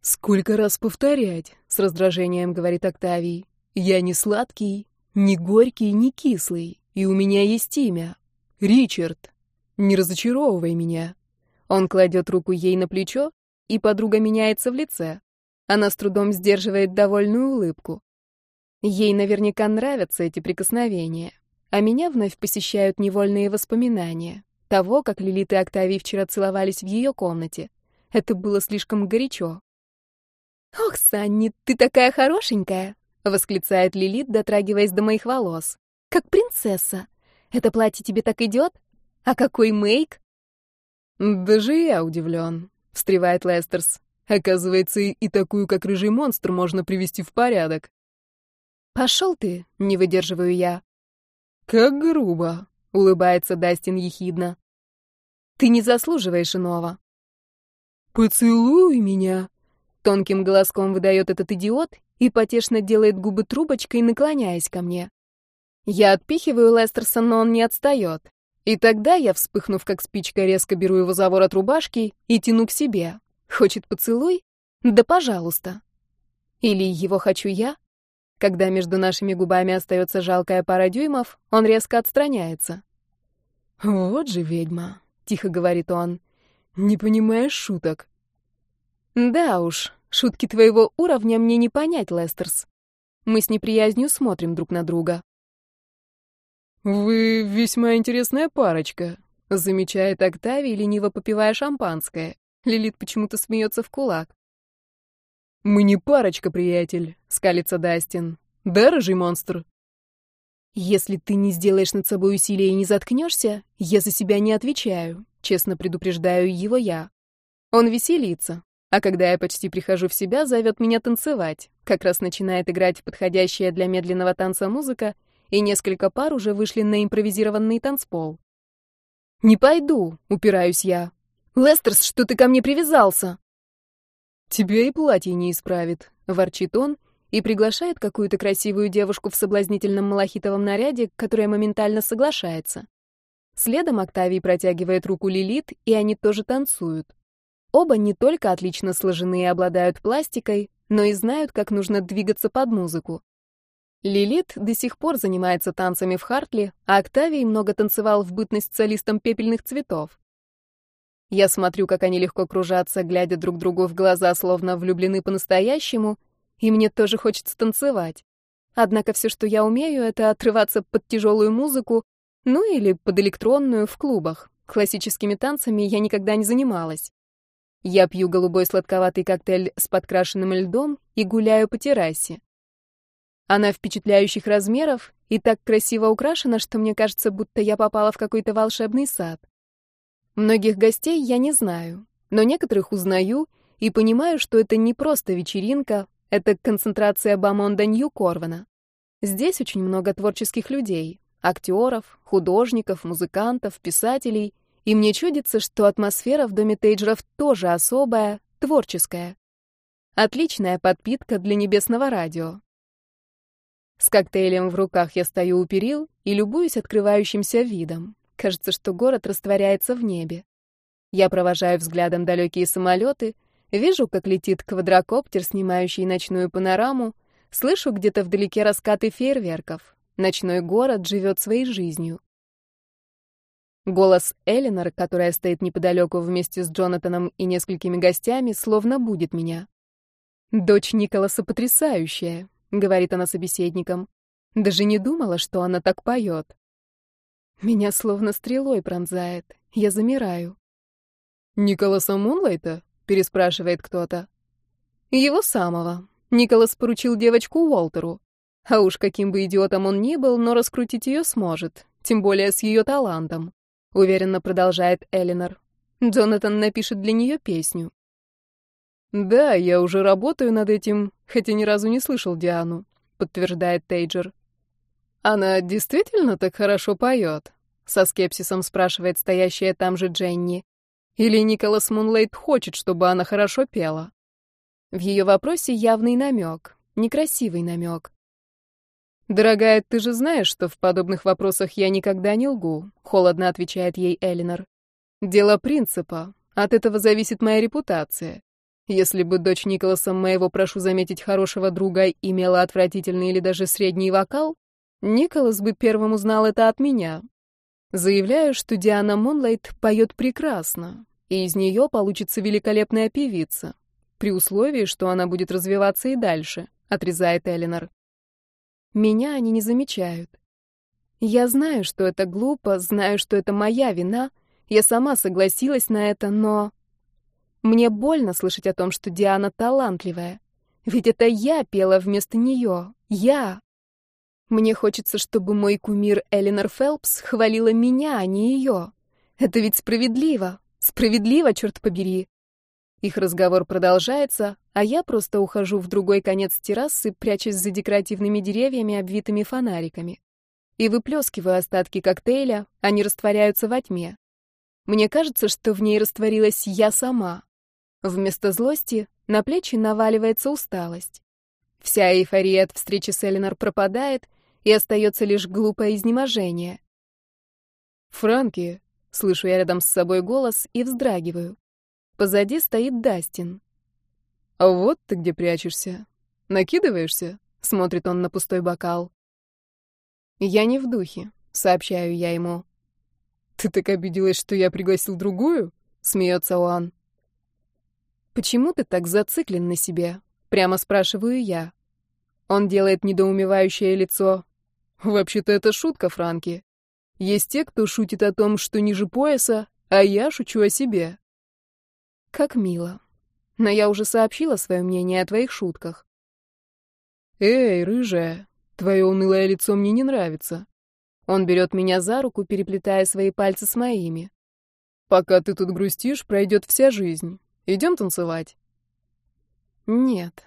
«Сколько раз повторять?» — с раздражением говорит Октавий. «Я не сладкий, не горький, не кислый, и у меня есть имя. Ричард. Не разочаровывай меня». Он кладет руку ей на плечо, и подруга меняется в лице. Она с трудом сдерживает довольную улыбку. Ей наверняка нравятся эти прикосновения а меня вновь посещают невольные воспоминания того, как Лилит и Октавий вчера целовались в ее комнате. Это было слишком горячо. «Ох, Санни, ты такая хорошенькая!» — восклицает Лилит, дотрагиваясь до моих волос. «Как принцесса! Это платье тебе так идет? А какой мейк?» «Даже я удивлен», — встревает Лестерс. «Оказывается, и такую, как рыжий монстр, можно привести в порядок». «Пошел ты!» — не выдерживаю я. «Как грубо», — улыбается Дастин ехидно. «Ты не заслуживаешь иного». «Поцелуй меня», — тонким голоском выдает этот идиот и потешно делает губы трубочкой, наклоняясь ко мне. Я отпихиваю Лестерса, но он не отстает. И тогда я, вспыхнув как спичка, резко беру его за ворот рубашки и тяну к себе. Хочет поцелуй? Да пожалуйста. Или его хочу я? Когда между нашими губами остается жалкая пара дюймов, он резко отстраняется. «Вот же ведьма», — тихо говорит он. «Не понимаешь шуток». «Да уж, шутки твоего уровня мне не понять, Лестерс. Мы с неприязнью смотрим друг на друга». «Вы весьма интересная парочка», — замечает Октавий, лениво попивая шампанское. Лилит почему-то смеется в кулак. «Мы не парочка, приятель», — скалится Дастин. «Да, рыжий монстр?» «Если ты не сделаешь над собой усилия и не заткнешься, я за себя не отвечаю», — честно предупреждаю его я. Он веселится, а когда я почти прихожу в себя, зовет меня танцевать. Как раз начинает играть подходящая для медленного танца музыка, и несколько пар уже вышли на импровизированный танцпол. «Не пойду», — упираюсь я. «Лестерс, что ты ко мне привязался?» «Тебя и платье не исправит», — ворчит он и приглашает какую-то красивую девушку в соблазнительном малахитовом наряде, которая моментально соглашается. Следом Октавий протягивает руку Лилит, и они тоже танцуют. Оба не только отлично сложены и обладают пластикой, но и знают, как нужно двигаться под музыку. Лилит до сих пор занимается танцами в Хартли, а Октавий много танцевал в бытность солистом пепельных цветов. Я смотрю, как они легко кружатся, глядя друг другу в глаза, словно влюблены по-настоящему, и мне тоже хочется танцевать. Однако все, что я умею, это отрываться под тяжелую музыку, ну или под электронную в клубах. Классическими танцами я никогда не занималась. Я пью голубой сладковатый коктейль с подкрашенным льдом и гуляю по террасе. Она впечатляющих размеров и так красиво украшена, что мне кажется, будто я попала в какой-то волшебный сад. Многих гостей я не знаю, но некоторых узнаю и понимаю, что это не просто вечеринка, это концентрация Бамонда Нью-Корвана. Здесь очень много творческих людей, актеров, художников, музыкантов, писателей, и мне чудится, что атмосфера в доме Тейджеров тоже особая, творческая. Отличная подпитка для небесного радио. С коктейлем в руках я стою у перил и любуюсь открывающимся видом. Кажется, что город растворяется в небе. Я провожаю взглядом далекие самолеты, Вижу, как летит квадрокоптер, снимающий ночную панораму, слышу где-то вдалеке раскаты фейерверков. Ночной город живет своей жизнью. Голос Элинор, которая стоит неподалеку вместе с Джонатаном и несколькими гостями, словно будет меня. «Дочь Николаса потрясающая», — говорит она собеседникам. «Даже не думала, что она так поет». Меня словно стрелой пронзает. Я замираю. «Николаса Мунлайта?» — переспрашивает кто-то. «Его самого. Николас поручил девочку Уолтеру. А уж каким бы идиотом он ни был, но раскрутить ее сможет, тем более с ее талантом, уверенно продолжает Элинор. Джонатан напишет для нее песню. Да, я уже работаю над этим, хотя ни разу не слышал Диану, подтверждает Тейджер. Она действительно так хорошо поет? Со скепсисом спрашивает стоящая там же Дженни. Или Николас Мунлейт хочет, чтобы она хорошо пела? В ее вопросе явный намек, некрасивый намек. «Дорогая, ты же знаешь, что в подобных вопросах я никогда не лгу», — холодно отвечает ей Элинор. «Дело принципа. От этого зависит моя репутация. Если бы дочь Николаса моего, прошу заметить, хорошего друга имела отвратительный или даже средний вокал, Николас бы первым узнал это от меня. Заявляю, что Диана Монлайт поет прекрасно, и из нее получится великолепная певица, при условии, что она будет развиваться и дальше», — отрезает Элинор. Меня они не замечают. Я знаю, что это глупо, знаю, что это моя вина. Я сама согласилась на это, но... Мне больно слышать о том, что Диана талантливая. Ведь это я пела вместо нее. Я. Мне хочется, чтобы мой кумир Элинор Фелпс хвалила меня, а не ее. Это ведь справедливо. Справедливо, черт побери. Их разговор продолжается, а я просто ухожу в другой конец террасы, прячась за декоративными деревьями, обвитыми фонариками. И выплескиваю остатки коктейля, они растворяются во тьме. Мне кажется, что в ней растворилась я сама. Вместо злости на плечи наваливается усталость. Вся эйфория от встречи с Эленор пропадает, и остается лишь глупое изнеможение. «Франки!» — слышу я рядом с собой голос и вздрагиваю. Позади стоит Дастин. «А вот ты где прячешься. Накидываешься?» — смотрит он на пустой бокал. «Я не в духе», — сообщаю я ему. «Ты так обиделась, что я пригласил другую?» — смеется он. «Почему ты так зациклен на себе?» — прямо спрашиваю я. Он делает недоумевающее лицо. «Вообще-то это шутка, Франки. Есть те, кто шутит о том, что ниже пояса, а я шучу о себе. Как мило. Но я уже сообщила свое мнение о твоих шутках. Эй, рыжая, твое унылое лицо мне не нравится. Он берет меня за руку, переплетая свои пальцы с моими. Пока ты тут грустишь, пройдет вся жизнь. Идем танцевать? Нет.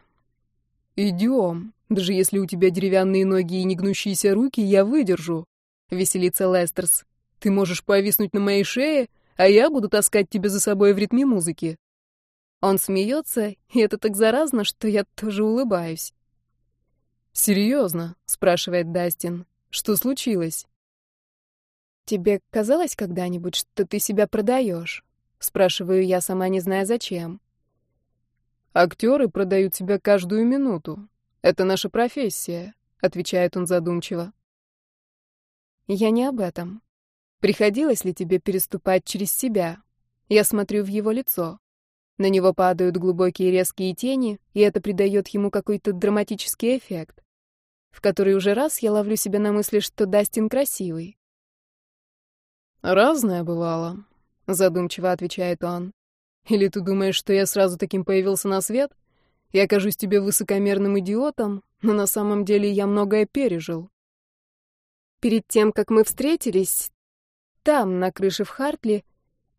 Идем. Даже если у тебя деревянные ноги и негнущиеся руки, я выдержу. Веселится Лестерс. Ты можешь повиснуть на моей шее, а я буду таскать тебя за собой в ритме музыки. Он смеется, и это так заразно, что я тоже улыбаюсь. «Серьезно?» — спрашивает Дастин. «Что случилось?» «Тебе казалось когда-нибудь, что ты себя продаешь?» — спрашиваю я, сама не зная зачем. «Актеры продают себя каждую минуту. Это наша профессия», — отвечает он задумчиво. «Я не об этом. Приходилось ли тебе переступать через себя? Я смотрю в его лицо. На него падают глубокие резкие тени, и это придает ему какой-то драматический эффект. В который уже раз я ловлю себя на мысли, что Дастин красивый. «Разное бывало», — задумчиво отвечает он. «Или ты думаешь, что я сразу таким появился на свет? Я кажусь тебе высокомерным идиотом, но на самом деле я многое пережил». Перед тем, как мы встретились, там, на крыше в Хартли,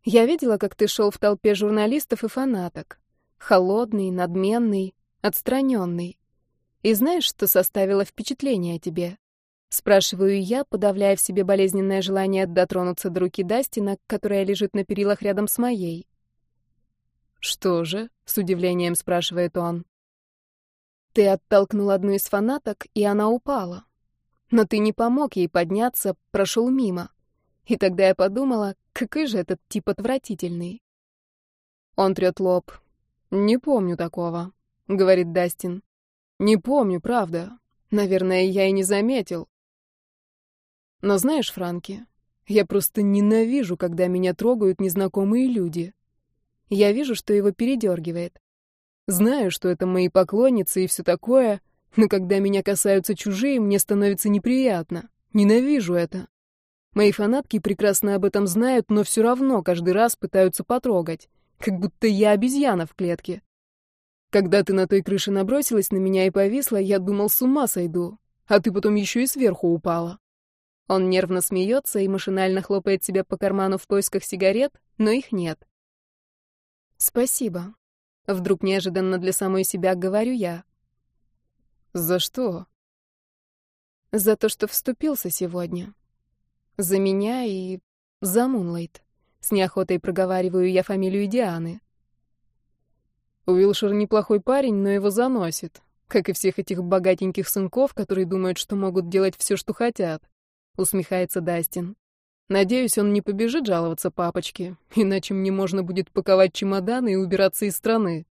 я видела, как ты шел в толпе журналистов и фанаток. Холодный, надменный, отстраненный. И знаешь, что составило впечатление о тебе? Спрашиваю я, подавляя в себе болезненное желание дотронуться до руки Дастина, которая лежит на перилах рядом с моей. «Что же?» — с удивлением спрашивает он. «Ты оттолкнул одну из фанаток, и она упала. Но ты не помог ей подняться, прошел мимо. И тогда я подумала, какой же этот тип отвратительный. Он трет лоб. «Не помню такого», — говорит Дастин. «Не помню, правда. Наверное, я и не заметил. Но знаешь, Франки, я просто ненавижу, когда меня трогают незнакомые люди. Я вижу, что его передергивает. Знаю, что это мои поклонницы и все такое, но когда меня касаются чужие, мне становится неприятно. Ненавижу это. Мои фанатки прекрасно об этом знают, но все равно каждый раз пытаются потрогать, как будто я обезьяна в клетке. Когда ты на той крыше набросилась на меня и повисла, я думал, с ума сойду, а ты потом еще и сверху упала. Он нервно смеется и машинально хлопает себя по карману в поисках сигарет, но их нет. «Спасибо», — вдруг неожиданно для самой себя говорю я. «За что?» «За то, что вступился сегодня. За меня и за Мунлайт». С неохотой проговариваю я фамилию Дианы. Уилшер неплохой парень, но его заносит. Как и всех этих богатеньких сынков, которые думают, что могут делать все, что хотят. Усмехается Дастин. Надеюсь, он не побежит жаловаться папочке, иначе мне можно будет паковать чемоданы и убираться из страны.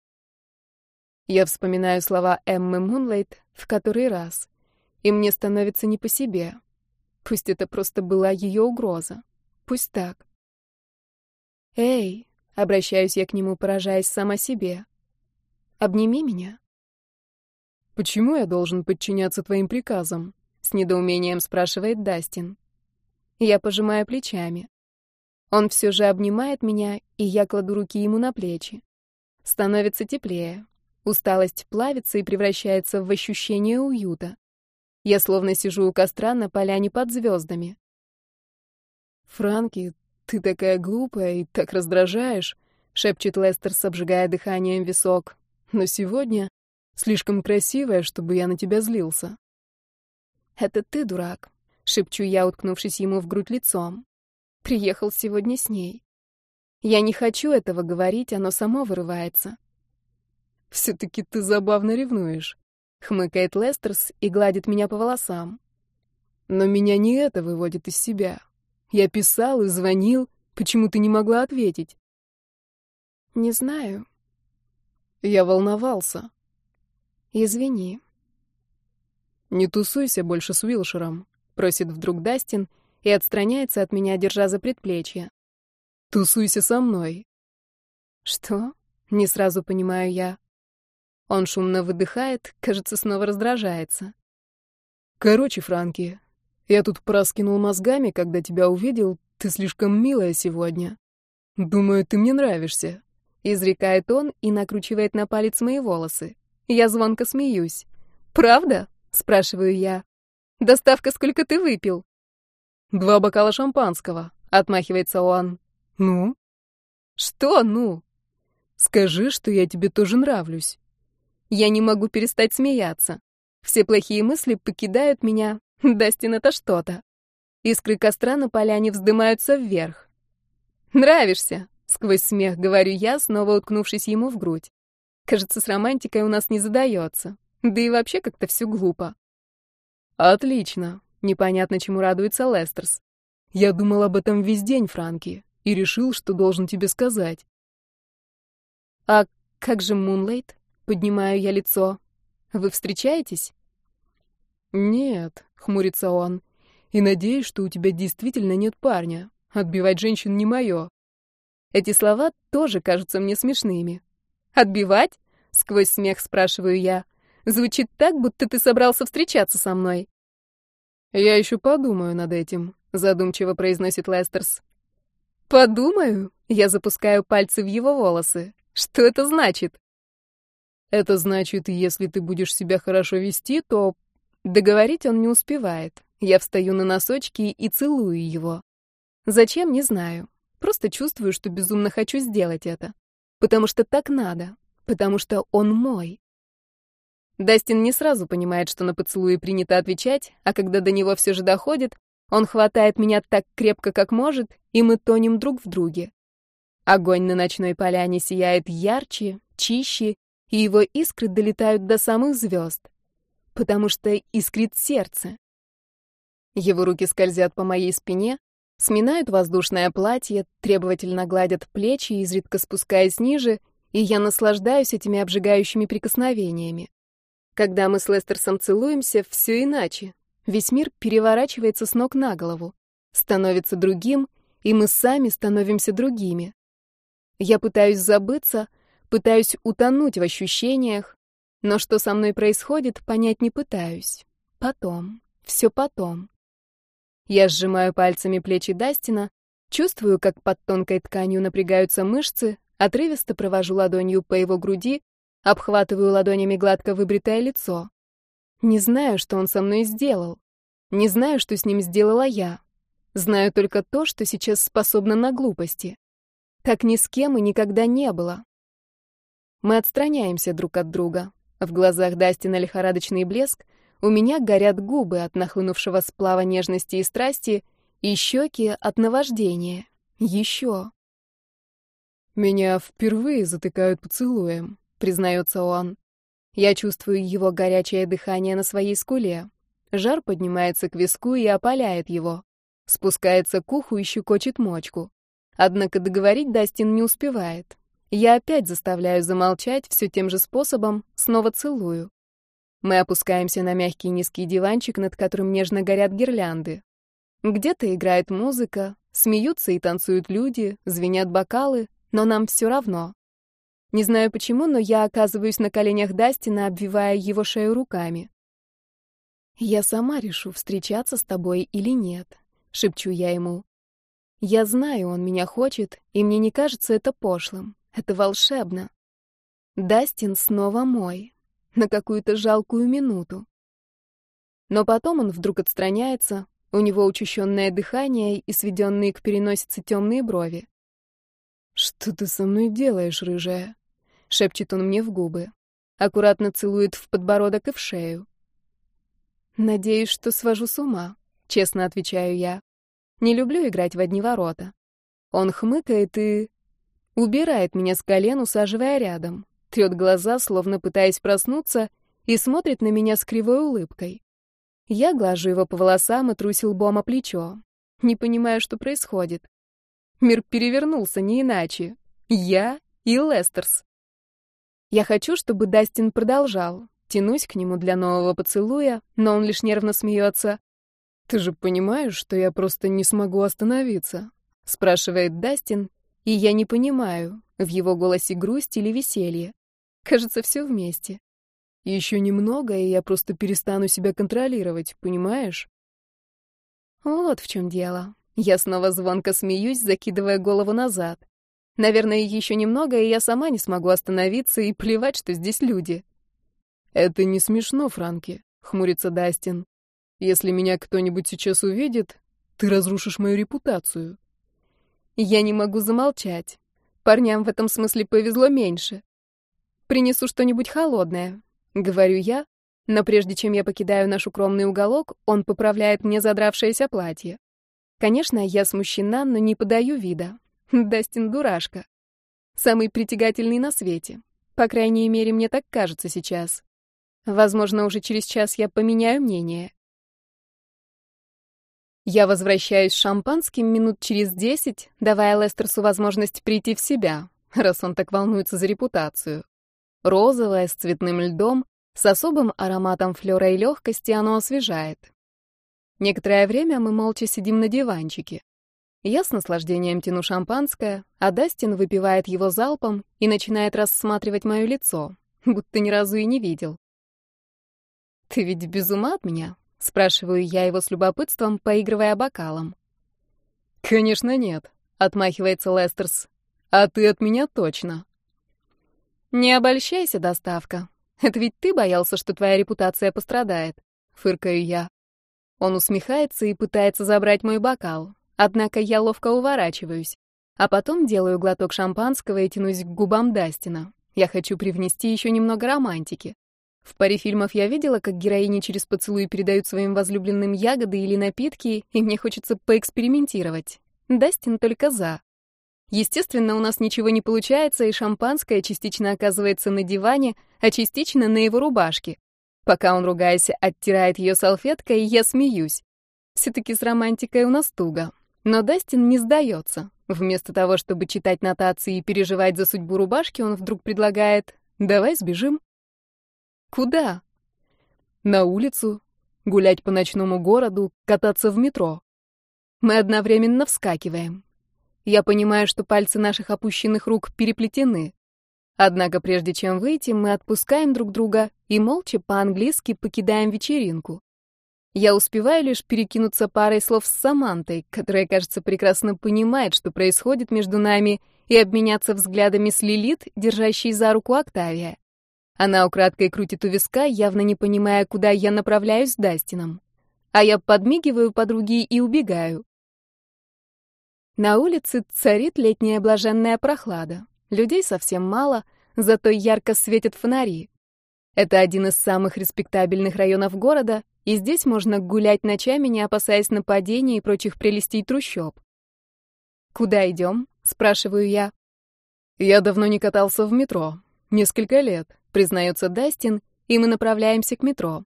Я вспоминаю слова Эммы Мунлайт в который раз, и мне становится не по себе. Пусть это просто была ее угроза. Пусть так. «Эй!» — обращаюсь я к нему, поражаясь сама себе. «Обними меня». «Почему я должен подчиняться твоим приказам?» — с недоумением спрашивает Дастин. Я пожимаю плечами. Он все же обнимает меня, и я кладу руки ему на плечи. Становится теплее. Усталость плавится и превращается в ощущение уюта. Я словно сижу у костра на поляне под звездами. «Франки, ты такая глупая и так раздражаешь», — шепчет Лестерс, обжигая дыханием висок. «Но сегодня слишком красивая, чтобы я на тебя злился». «Это ты, дурак», — шепчу я, уткнувшись ему в грудь лицом. «Приехал сегодня с ней. Я не хочу этого говорить, оно само вырывается». «Все-таки ты забавно ревнуешь», — хмыкает Лестерс и гладит меня по волосам. «Но меня не это выводит из себя. Я писал и звонил. Почему ты не могла ответить?» «Не знаю». Я волновался. «Извини». «Не тусуйся больше с Уилшером», — просит вдруг Дастин и отстраняется от меня, держа за предплечье. «Тусуйся со мной». «Что?» — не сразу понимаю я. Он шумно выдыхает, кажется, снова раздражается. «Короче, Франки, я тут проскинул мозгами, когда тебя увидел. Ты слишком милая сегодня. Думаю, ты мне нравишься», — изрекает он и накручивает на палец мои волосы. Я звонко смеюсь. «Правда?» — спрашиваю я. «Доставка сколько ты выпил?» «Два бокала шампанского», — отмахивается он. «Ну?» «Что «ну»?» «Скажи, что я тебе тоже нравлюсь». Я не могу перестать смеяться. Все плохие мысли покидают меня. Дастин — это что-то. Искры костра на поляне вздымаются вверх. «Нравишься!» — сквозь смех говорю я, снова уткнувшись ему в грудь. Кажется, с романтикой у нас не задается. Да и вообще как-то все глупо. Отлично. Непонятно, чему радуется Лестерс. Я думал об этом весь день, Франки, и решил, что должен тебе сказать. А как же Мунлейт? Поднимаю я лицо. Вы встречаетесь? Нет, хмурится он. И надеюсь, что у тебя действительно нет парня. Отбивать женщин не мое. Эти слова тоже кажутся мне смешными. Отбивать? Сквозь смех спрашиваю я. Звучит так, будто ты собрался встречаться со мной. Я еще подумаю над этим, задумчиво произносит Лестерс. Подумаю? Я запускаю пальцы в его волосы. Что это значит? Это значит, если ты будешь себя хорошо вести, то договорить он не успевает. Я встаю на носочки и целую его. Зачем, не знаю. Просто чувствую, что безумно хочу сделать это. Потому что так надо. Потому что он мой. Дастин не сразу понимает, что на поцелуи принято отвечать, а когда до него все же доходит, он хватает меня так крепко, как может, и мы тонем друг в друге. Огонь на ночной поляне сияет ярче, чище, и его искры долетают до самых звезд, потому что искрит сердце. Его руки скользят по моей спине, сминают воздушное платье, требовательно гладят плечи, изредка спускаясь ниже, и я наслаждаюсь этими обжигающими прикосновениями. Когда мы с Лестерсом целуемся, все иначе. Весь мир переворачивается с ног на голову, становится другим, и мы сами становимся другими. Я пытаюсь забыться, пытаюсь утонуть в ощущениях, но что со мной происходит, понять не пытаюсь. Потом, все потом. Я сжимаю пальцами плечи Дастина, чувствую, как под тонкой тканью напрягаются мышцы, отрывисто провожу ладонью по его груди, обхватываю ладонями гладко выбритое лицо. Не знаю, что он со мной сделал. Не знаю, что с ним сделала я. Знаю только то, что сейчас способна на глупости. Так ни с кем и никогда не было. Мы отстраняемся друг от друга. В глазах Дастина лихорадочный блеск, у меня горят губы от нахлынувшего сплава нежности и страсти, и щеки от наваждения. Еще. «Меня впервые затыкают поцелуем», — признается он. Я чувствую его горячее дыхание на своей скуле. Жар поднимается к виску и опаляет его. Спускается к уху и щекочет мочку. Однако договорить Дастин не успевает. Я опять заставляю замолчать все тем же способом, снова целую. Мы опускаемся на мягкий низкий диванчик, над которым нежно горят гирлянды. Где-то играет музыка, смеются и танцуют люди, звенят бокалы, но нам все равно. Не знаю почему, но я оказываюсь на коленях Дастина, обвивая его шею руками. «Я сама решу, встречаться с тобой или нет», — шепчу я ему. «Я знаю, он меня хочет, и мне не кажется это пошлым. Это волшебно. Дастин снова мой. На какую-то жалкую минуту. Но потом он вдруг отстраняется, у него учащенное дыхание и сведенные к переносице темные брови. «Что ты со мной делаешь, рыжая?» — шепчет он мне в губы. Аккуратно целует в подбородок и в шею. «Надеюсь, что свожу с ума», — честно отвечаю я. «Не люблю играть в одни ворота». Он хмыкает и Убирает меня с колен, усаживая рядом. Трет глаза, словно пытаясь проснуться, и смотрит на меня с кривой улыбкой. Я глажу его по волосам и трусил лбом о плечо. Не понимаю, что происходит. Мир перевернулся не иначе. Я и Лестерс. Я хочу, чтобы Дастин продолжал. Тянусь к нему для нового поцелуя, но он лишь нервно смеется. «Ты же понимаешь, что я просто не смогу остановиться?» — спрашивает Дастин, и я не понимаю, в его голосе грусть или веселье. Кажется, все вместе. Еще немного, и я просто перестану себя контролировать, понимаешь? Вот в чем дело. Я снова звонко смеюсь, закидывая голову назад. Наверное, еще немного, и я сама не смогу остановиться и плевать, что здесь люди. Это не смешно, Франки, хмурится Дастин. Если меня кто-нибудь сейчас увидит, ты разрушишь мою репутацию. Я не могу замолчать. Парням в этом смысле повезло меньше. Принесу что-нибудь холодное, говорю я, но прежде чем я покидаю наш укромный уголок, он поправляет мне задравшееся платье. Конечно, я смущена, но не подаю вида. Дастин дурашка. Самый притягательный на свете. По крайней мере, мне так кажется сейчас. Возможно, уже через час я поменяю мнение. Я возвращаюсь с шампанским минут через десять, давая Лестерсу возможность прийти в себя, раз он так волнуется за репутацию. Розовое, с цветным льдом, с особым ароматом флера и легкости оно освежает. Некоторое время мы молча сидим на диванчике. Я с наслаждением тяну шампанское, а Дастин выпивает его залпом и начинает рассматривать мое лицо, будто ни разу и не видел. «Ты ведь без ума от меня?» Спрашиваю я его с любопытством, поигрывая бокалом. «Конечно нет», — отмахивается Лестерс. «А ты от меня точно». «Не обольщайся, доставка. Это ведь ты боялся, что твоя репутация пострадает», — фыркаю я. Он усмехается и пытается забрать мой бокал, однако я ловко уворачиваюсь, а потом делаю глоток шампанского и тянусь к губам Дастина. Я хочу привнести еще немного романтики. В паре фильмов я видела, как героини через поцелуй передают своим возлюбленным ягоды или напитки, и мне хочется поэкспериментировать. Дастин только за. Естественно, у нас ничего не получается, и шампанское частично оказывается на диване, а частично на его рубашке. Пока он, ругаясь, оттирает ее салфеткой, я смеюсь. Все-таки с романтикой у нас туго. Но Дастин не сдается. Вместо того, чтобы читать нотации и переживать за судьбу рубашки, он вдруг предлагает «давай сбежим». Куда? На улицу, гулять по ночному городу, кататься в метро. Мы одновременно вскакиваем. Я понимаю, что пальцы наших опущенных рук переплетены. Однако прежде чем выйти, мы отпускаем друг друга и молча по-английски покидаем вечеринку. Я успеваю лишь перекинуться парой слов с Самантой, которая, кажется, прекрасно понимает, что происходит между нами, и обменяться взглядами с Лилит, держащей за руку Октавия. Она украдкой крутит у виска, явно не понимая, куда я направляюсь с Дастином. А я подмигиваю подруге и убегаю. На улице царит летняя блаженная прохлада. Людей совсем мало, зато ярко светят фонари. Это один из самых респектабельных районов города, и здесь можно гулять ночами, не опасаясь нападений и прочих прелестей трущоб. «Куда идем?» — спрашиваю я. «Я давно не катался в метро. Несколько лет», — признается Дастин, и мы направляемся к метро.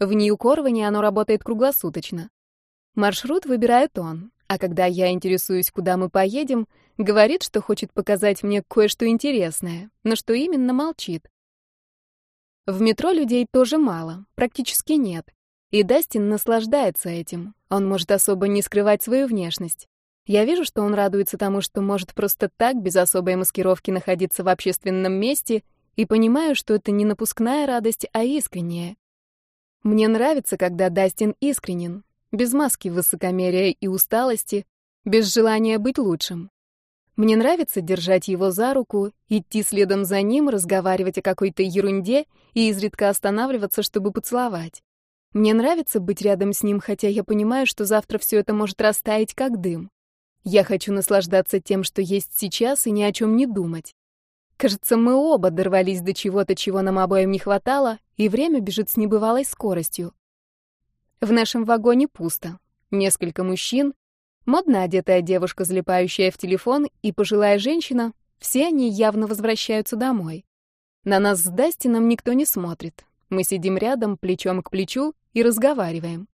В Нью-Корване оно работает круглосуточно. Маршрут выбирает он. А когда я интересуюсь, куда мы поедем, говорит, что хочет показать мне кое-что интересное, но что именно молчит. В метро людей тоже мало, практически нет. И Дастин наслаждается этим. Он может особо не скрывать свою внешность. Я вижу, что он радуется тому, что может просто так, без особой маскировки, находиться в общественном месте, и понимаю, что это не напускная радость, а искренняя. Мне нравится, когда Дастин искренен, без маски высокомерия и усталости, без желания быть лучшим. Мне нравится держать его за руку, идти следом за ним, разговаривать о какой-то ерунде и изредка останавливаться, чтобы поцеловать. Мне нравится быть рядом с ним, хотя я понимаю, что завтра все это может растаять, как дым. Я хочу наслаждаться тем, что есть сейчас, и ни о чем не думать. Кажется, мы оба дорвались до чего-то, чего нам обоим не хватало, и время бежит с небывалой скоростью. В нашем вагоне пусто. Несколько мужчин, модно одетая девушка, залипающая в телефон, и пожилая женщина, все они явно возвращаются домой. На нас с Дастином никто не смотрит. Мы сидим рядом, плечом к плечу, и разговариваем.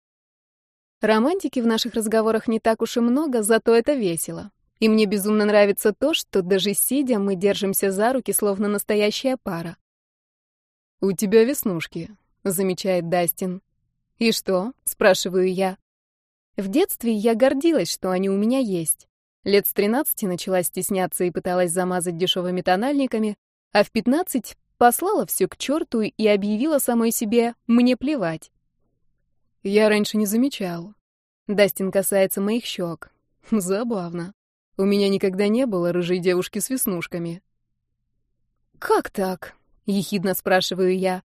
Романтики в наших разговорах не так уж и много, зато это весело. И мне безумно нравится то, что даже сидя мы держимся за руки, словно настоящая пара. «У тебя веснушки», — замечает Дастин. «И что?» — спрашиваю я. В детстве я гордилась, что они у меня есть. Лет с 13 начала стесняться и пыталась замазать дешевыми тональниками, а в 15 послала все к черту и объявила самой себе «мне плевать». Я раньше не замечал. Дастин касается моих щек. Забавно. У меня никогда не было рыжей девушки с веснушками. «Как так?» — ехидно спрашиваю я.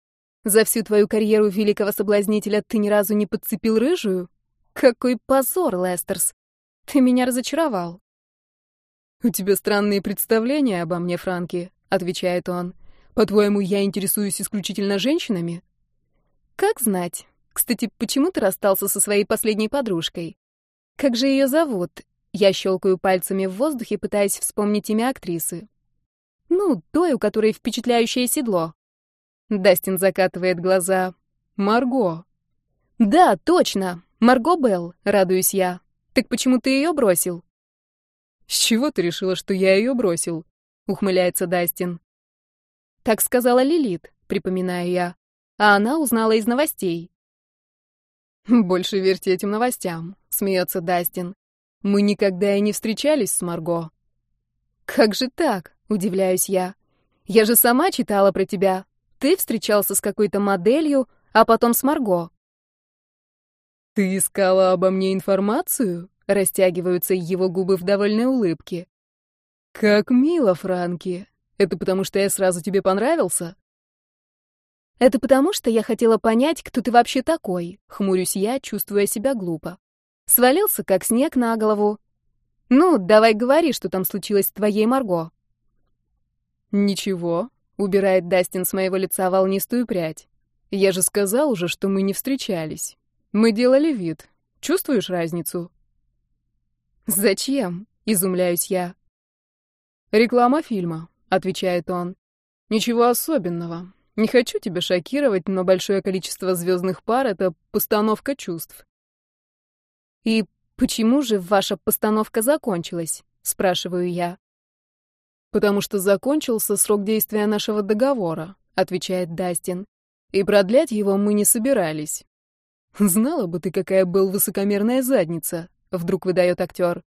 За всю твою карьеру великого соблазнителя ты ни разу не подцепил рыжую? Какой позор, Лестерс! Ты меня разочаровал. «У тебя странные представления обо мне, Франки», — отвечает он. «По-твоему, я интересуюсь исключительно женщинами?» «Как знать. Кстати, почему ты расстался со своей последней подружкой? Как же ее зовут?» Я щелкаю пальцами в воздухе, пытаясь вспомнить имя актрисы. «Ну, той, у которой впечатляющее седло». Дастин закатывает глаза. «Марго». «Да, точно. Марго Белл», — радуюсь я. «Так почему ты ее бросил?» «С чего ты решила, что я ее бросил?» — ухмыляется Дастин. «Так сказала Лилит», — припоминаю я. А она узнала из новостей. «Больше верьте этим новостям», — смеется Дастин. «Мы никогда и не встречались с Марго». «Как же так?» — удивляюсь я. «Я же сама читала про тебя. Ты встречался с какой-то моделью, а потом с Марго. Ты искала обо мне информацию? Растягиваются его губы в довольной улыбке. Как мило, Франки. Это потому, что я сразу тебе понравился? Это потому, что я хотела понять, кто ты вообще такой, хмурюсь я, чувствуя себя глупо. Свалился, как снег на голову. Ну, давай говори, что там случилось с твоей Марго. Ничего, Убирает Дастин с моего лица волнистую прядь. Я же сказал уже, что мы не встречались. Мы делали вид. Чувствуешь разницу? Зачем? Изумляюсь я. Реклама фильма, отвечает он. Ничего особенного. Не хочу тебя шокировать, но большое количество звездных пар — это постановка чувств. И почему же ваша постановка закончилась? спрашиваю я. Потому что закончился срок действия нашего договора, отвечает Дастин. И продлять его мы не собирались. Знала бы ты, какая был высокомерная задница, вдруг выдает актер.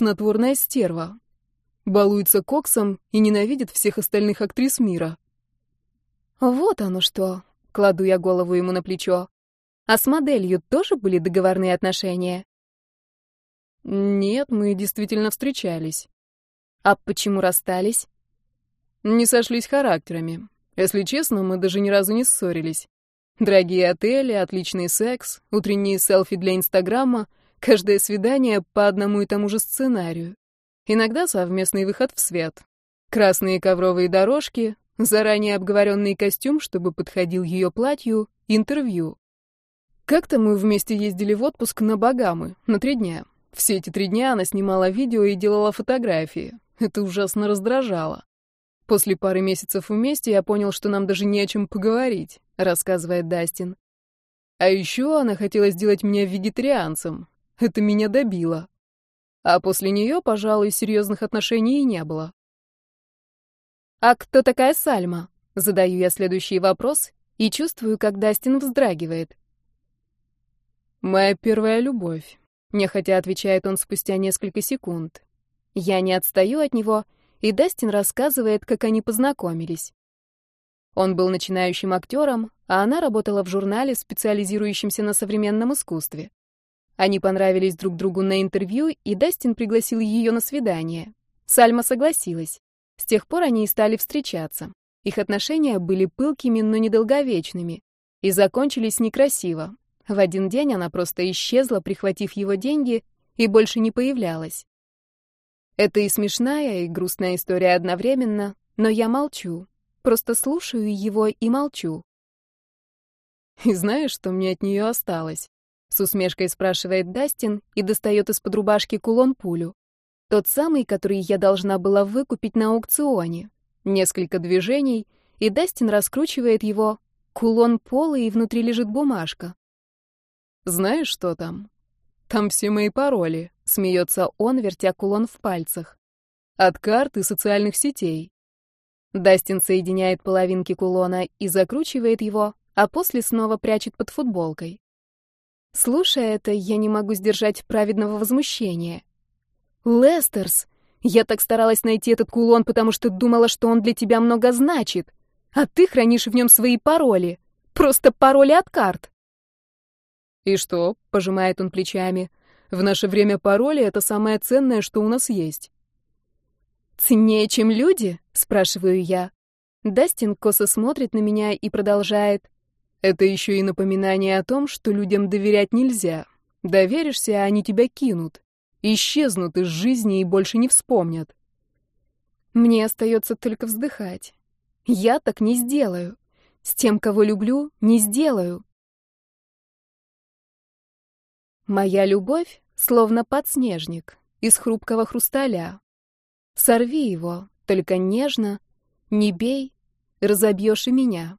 Натворная стерва. Балуется коксом и ненавидит всех остальных актрис мира. Вот оно что. Кладу я голову ему на плечо. А с моделью тоже были договорные отношения? Нет, мы действительно встречались. А почему расстались? Не сошлись характерами. Если честно, мы даже ни разу не ссорились. Дорогие отели, отличный секс, утренние селфи для Инстаграма, каждое свидание по одному и тому же сценарию. Иногда совместный выход в свет. Красные ковровые дорожки, заранее обговоренный костюм, чтобы подходил ее платью, интервью. Как-то мы вместе ездили в отпуск на Багамы, на три дня. Все эти три дня она снимала видео и делала фотографии. Это ужасно раздражало. После пары месяцев вместе я понял, что нам даже не о чем поговорить, рассказывает Дастин. А еще она хотела сделать меня вегетарианцем. Это меня добило. А после нее, пожалуй, серьезных отношений и не было. «А кто такая Сальма?» Задаю я следующий вопрос и чувствую, как Дастин вздрагивает. «Моя первая любовь», — нехотя отвечает он спустя несколько секунд. Я не отстаю от него, и Дастин рассказывает, как они познакомились. Он был начинающим актером, а она работала в журнале, специализирующемся на современном искусстве. Они понравились друг другу на интервью, и Дастин пригласил ее на свидание. Сальма согласилась. С тех пор они и стали встречаться. Их отношения были пылкими, но недолговечными. И закончились некрасиво. В один день она просто исчезла, прихватив его деньги, и больше не появлялась. Это и смешная, и грустная история одновременно, но я молчу. Просто слушаю его и молчу. «И знаешь, что мне от нее осталось?» С усмешкой спрашивает Дастин и достает из-под рубашки кулон-пулю. Тот самый, который я должна была выкупить на аукционе. Несколько движений, и Дастин раскручивает его. Кулон полый, и внутри лежит бумажка. Знаешь, что там? Там все мои пароли, смеется он, вертя кулон в пальцах. От карт и социальных сетей. Дастин соединяет половинки кулона и закручивает его, а после снова прячет под футболкой. Слушая это, я не могу сдержать праведного возмущения. Лестерс, я так старалась найти этот кулон, потому что думала, что он для тебя много значит. А ты хранишь в нем свои пароли. Просто пароли от карт. И что? Пожимает он плечами. В наше время пароли — это самое ценное, что у нас есть. Ценнее, чем люди? Спрашиваю я. Дастин косо смотрит на меня и продолжает. Это еще и напоминание о том, что людям доверять нельзя. Доверишься, а они тебя кинут исчезнут из жизни и больше не вспомнят. Мне остается только вздыхать. Я так не сделаю. С тем, кого люблю, не сделаю. Моя любовь словно подснежник из хрупкого хрусталя. Сорви его, только нежно, не бей, разобьешь и меня.